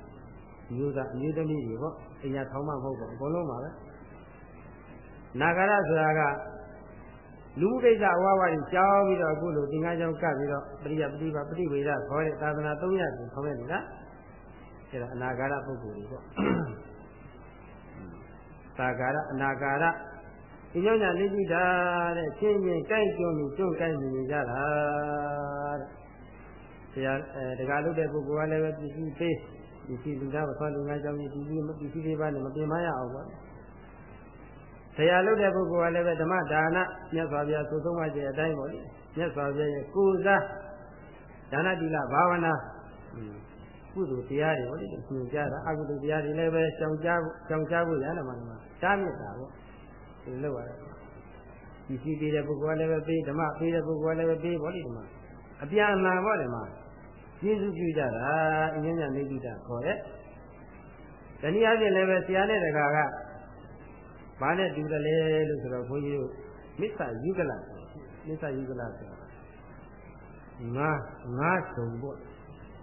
မျိုးသားအမျိုးသမီးတွေပေါ့။အညာထောင်မှမဟုတ်တော့အကုန်လုံးပါပဲ။နာကာရဆိုတာကလူမှုကိစ္စအဝါဝါကြီးကြောင်းပြီးတော့အခုလိုသင်္ကန်းကြောင်းကပ်ပြီးတော့ပရိယပฏิပါပฏิဝေဒခေါ်တဲ့သာသနာ၃ရပ်ကိုခေါ်ရနေတာ။အဲဒါအနာကာရပုဂ္ဂိုလ်တွေပေါ့။သာကာရအနာကာရဒီကြောင့်ညာလိတိတာတဲ့ချင်းချင်းကြိုက်ကြုံပြီးကြုံကြိုက်နေကြတာတဲ့ဆရာအဲတကားလုပ်တဲ့ပုဂ္ဂိုလ်ကလည်းပဲပစ္စည်းပေးပ စ္စည်းလူသားမဆွမ်းလူငါကြောင့်ပစ္စည်းပစ္စည်းလေးပါနဲ့မပြင်မရအောင်ပါဆရာလုပ်တဲ့ပုဂ္ဂိုလ်ကလည်းပဲဓမ္မဒါနမြတ်စွာဘုရားသို့ဆုံးမခြင်းအတိုင်းပေါ့လေမြတ်စွာဘုရားရဲ့ကိုယ်စားဒါနတိလဘာဝနာကုသိုလ်တရားတွေပေါ့လေသင်ကြားတာအကုသိုလ်တရားတွေလည်းပဲရှောင်ကြားရှောင်ကြားဖို့ရတယ်မှာတားမြစ်တာပေါ့ဒီလောက်ရတယ်ဒီရှိသေးတဲ့ပုဂ္ဂိုလ်ကလည်းပဲပေးဓမ္မပေးတဲ့ပုဂ္ဂိုလ်ကလည်းပဲပေးပေါ့လေဓမ္မအပြန်အလှန်ပေါ့ဓမ္မ ကျေးဇူးပြုကြတာအင်းညာနေတိတာခေါ်တဲ့တနည်းအားဖြင့်လည်းပဲဆရာနဲ့တကာကဘာနဲ့တူတယ်လဲလို့ဆိုတော့ဘုန်းကြီးတို့မစ္ဆယုဂလမစ္ဆယုဂလဆိုတာငါငါဆုံးပေါ့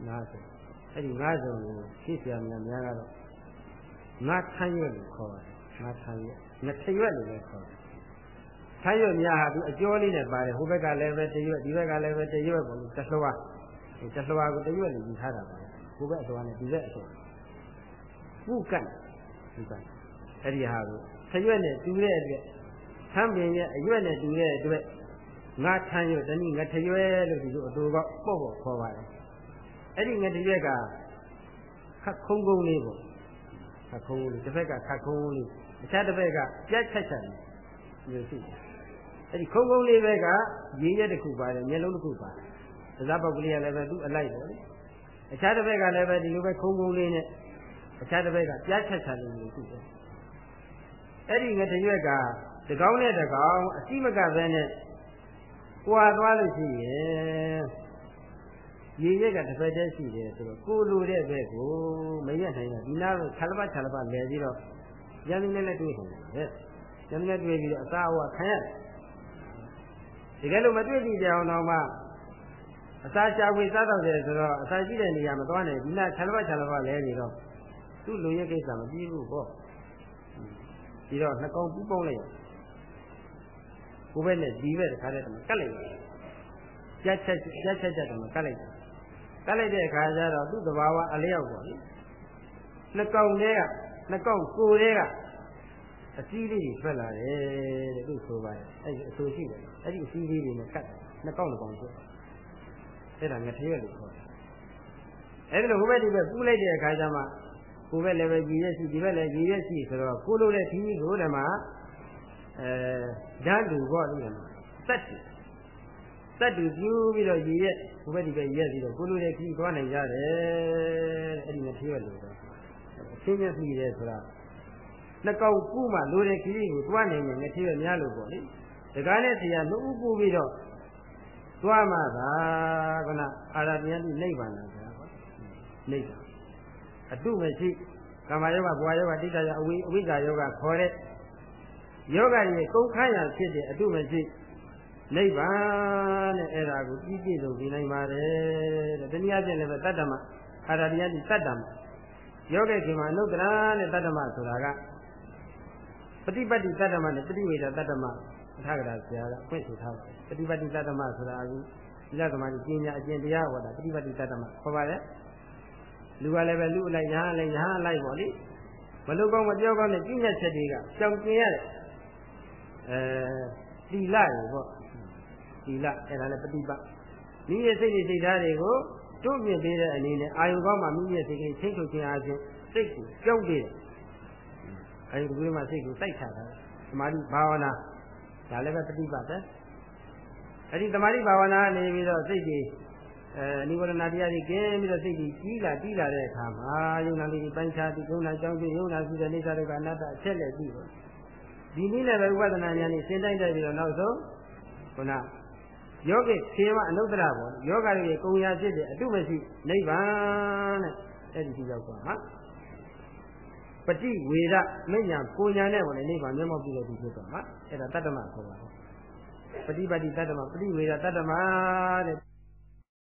90အဲ့ဒီ90ကိုရှင်းဆရာများများကတော့ငါထမ်းရွက်လို့ခေါ်ပါတယ်ငါထမ်းရွက်ငါထရွက်လို့လည်းခေါ်တယ်ထမ်းရွက်များဟာသူအကျော်လေးနဲ့ပါတယ်ဟိုဘက်ကလည်းပဲတရွက်ဒီဘက်ကလည်းပဲတရွက်ပေါ့လို့တလှဝါ တလှဝါကိုတရွက်လို့ယူထားတာပါဟိုဘက်အစွာနဲ့ဒီဘက်အစွာပုကတ်ပုကတ်အဲ့ဒီဟာကိုထရွက်နဲ့တူတဲ့အတွက်ထမ်းပင်ရဲ့အရွက်နဲ့တူတဲ့အတွက်ငါထမ်းရွက်တနည်းငါထရွက်လို့ဒီလိုအတူကပေါ့ပေါ့ခေါ်ပါတယ်အဲ့ဒီငါထရွက်ကခတ်ခုံကုန်းလေးပေါ့ခတ်ခုံးလေးတစ်ဖက်ကခတ်ခုံးလေးအခြားတစ်ဖက်ကပြတ်ချက်ချက်မျိုးရှိတယ်အဲ့ဒီခုံကုန်းလေးဘက်ကရေရက်တစ်ခုပါတယ်မျက်လုံးတစ်ခုပါတယ်။ ဒါပေမဲ့ကလေးကလည်းပဲသူ့အလိုက်ပေါ့လေ။အခြားတစ်ဘက်ကလည်းပဲဒီလိုပဲခုံကုန်းလေးနဲ့အခြားတစ်ဘက်ကပြတ်ချက်ချက်လေးမျိုးရှိတယ်။အဲ့ဒီငတရွက်ကတကောင်းနဲ့တကောင်းအစိမကပဲနဲ့ကွာသွားလို့ရှိရင်ရေရက်ကတစ်ဖက်တည်းရှိတယ်ဆိုတော့ကိုလိုတဲ့ဘက်ကိုမရက်နိုင်တာဒီနာကခြာလပတ်ခြာလပတ်လဲပြီးတော့ရန်နေနဲ့တွေ့တယ်ရန်နေနဲ့တွေ့ပြီးတော့အသာအဝခံရတယ်တကယ်လို့မတွေ့ကြည့်ကြအောင်တော့မှ အစာရှာဖွေစားတော့တယ်ဆိုတော့အစာရှိတဲ့နေရာမသွားနဲ့ဒီနာခြာလပတ်ခြာလပတ်လဲနေတော့သူ့လူရဲ့ကိစ္စမပြီးဘူးပေါ့ပြီးတော့နှကောင်ပူးပေါင်းလိုက်ကိုဘက်နဲ့ဒီဘက်တခါတည်းတည်းကတ်လိုက်ကြက်ချက်ကြက်ချက်ချက်တည်းကတ်လိုက်ကတ်လိုက်တဲ့အခါကျတော့သူ့သဘာဝအလျောက်ပေါ့လေနှကောင်လေးကနှကောင်ကိုယ်လေးကအစည်းလေးတွေထွက်လာတယ်တဲ့သူဆိုပါတယ်အဲ့ဒီအဆိုရှိတယ်အဲ့ဒီအစည်းလေးတွေနဲ့ကတ်နှကောင်နှကောင်ဆို အဲ့ဒါငထေးရလို့ခေါ်တယ်အဲ့ဒါလို့ဟိုဘက်ဒီဘက်ပူးလိုက်တဲ့အခါကျမှကိုယ်ဘက်လည်းပဲကြည်ရက်ရှိဒီဘက်လည်းကြည်ရက်ရှိဆိုတော့ကိုလိုတဲ့ခီးကိုလည်းမှအဲဓာတ်တူပေါ့ဒီမှာစက်တူစက်တူပြူပြီးတော့ရည်ရက်ဘုဘက်ဒီပဲရက်ပြီးတော့ကိုလိုတဲ့ခီးသွားနိုင်ကြတယ်အဲ့ဒီမထေးရလို့တော့အရှင်းမျက်မိတယ်ဆိုတာနှကောက်ကူးမှလိုတဲ့ခီးကိုသွားနိုင်ရင်မထေးရများလို့ပေါ့လေတကားနဲ့ဆရာနှုတ်ဥပူပြီးတော့ သွားမှသာကနအာရပြန်ပြီးနိဗ္ဗာန်လားဆိုတာပေါ့နိဗ္ဗာန်အတုမရှိကာမယောဂဘဝယောဂတိတ္တယောအဝိအဝိဇ္ဇာယောဂခေါ်တဲ့ယောဂရဲ့ကုန်ခန်းရဖြစ်တဲ့အတုမရှိနိဗ္ဗာန်တဲ့အဲ့ဒါကိုပြီးပြည့်စုံပြီးနိုင်ပါတယ်တဲ့တနည်းအားဖြင့်လည်းတတ္တမအာရတရားတိတတ္တမယောဂေခေမှာအနုတ္တရာနဲ့တတ္တမဆိုတာကပฏิပတ်တိတတ္တမနဲ့ပฏิဝေဒတတ္တမအ ထာဂရဆရာကဖွင့်ဆိုထားပါတယ်ပฏิပတ်တိတတ္တမဆိုတာကဒီလသမားကြီးပညာအကျင့်တရားဟောတာပฏิပတ်တိတတ္တမခေါ်ပါရဲ့လူကလည်းပဲလူအလိုက်ရဟန်းလည်းရဟန်းအလိုက်ပေါ့လေမလုကောင်းမပြောကောင်းတဲ့ပြည့်ညက်ချက်တွေကကြောင်ကျင်ရတယ်အဲသီလရေပေါ့သီလအဲ့ဒါလည်းပฏิပတ်မိရဲ့စိတ်တွေစိတ်ဓာတ်တွေကိုတွန့်ပြပေးတဲ့အနေနဲ့အာယုကောင်းမှမိရဲ့စိတ်ကချင်းထုတ်ခြင်းအားဖြင့်စိတ်ကိုကြောက်တယ်အာယုကွေးမှစိတ်ကိုစိုက်ချတာသမာဓိဘာဝနာ ဒါလည်းပဲပฏิပတ်ပဲအဲ့ဒီသမာဓိဘာဝနာနေပြီးတော့စိတ်တွေအဲနိဝရဏတရားတွေကင်းပြီးတော့စိတ်ကြီးကြီးလာပြီးလာတဲ့အခါမှာယုံနာလေးပိုင်းခြားပြီးယုံနာကြောင်းပြီးယုံနာရှိတဲ့နေစာတွေကအနတ္တအချက်လက်ပြီးတော့ဒီနည်းနဲ့ပဲဥပဒနာဉာဏ်နဲ့ရှင်းတိုင်းတိုက်ပြီးတော့နောက်ဆုံးခုနယောဂိခေမအနုတ္တရပေါ့ယောဂရဲ့ကုံရာဖြစ်တဲ့အတုမရှိနိဗ္ဗာန်တဲ့အဲ့ဒီကြီးရောက်သွားဟာ ပฏิဝေဒမိညာကိုညာနဲ့ပေါ့လေနိဗ္ဗာန်မျက်မှောက်ပြုတဲ့ဒီဖြစ်သွားမှာအဲ့ဒါတတ္တမခေါ်ပါတယ်ပฏิပတ်တိတတ္တမပฏิဝေဒတတ္တမတဲ့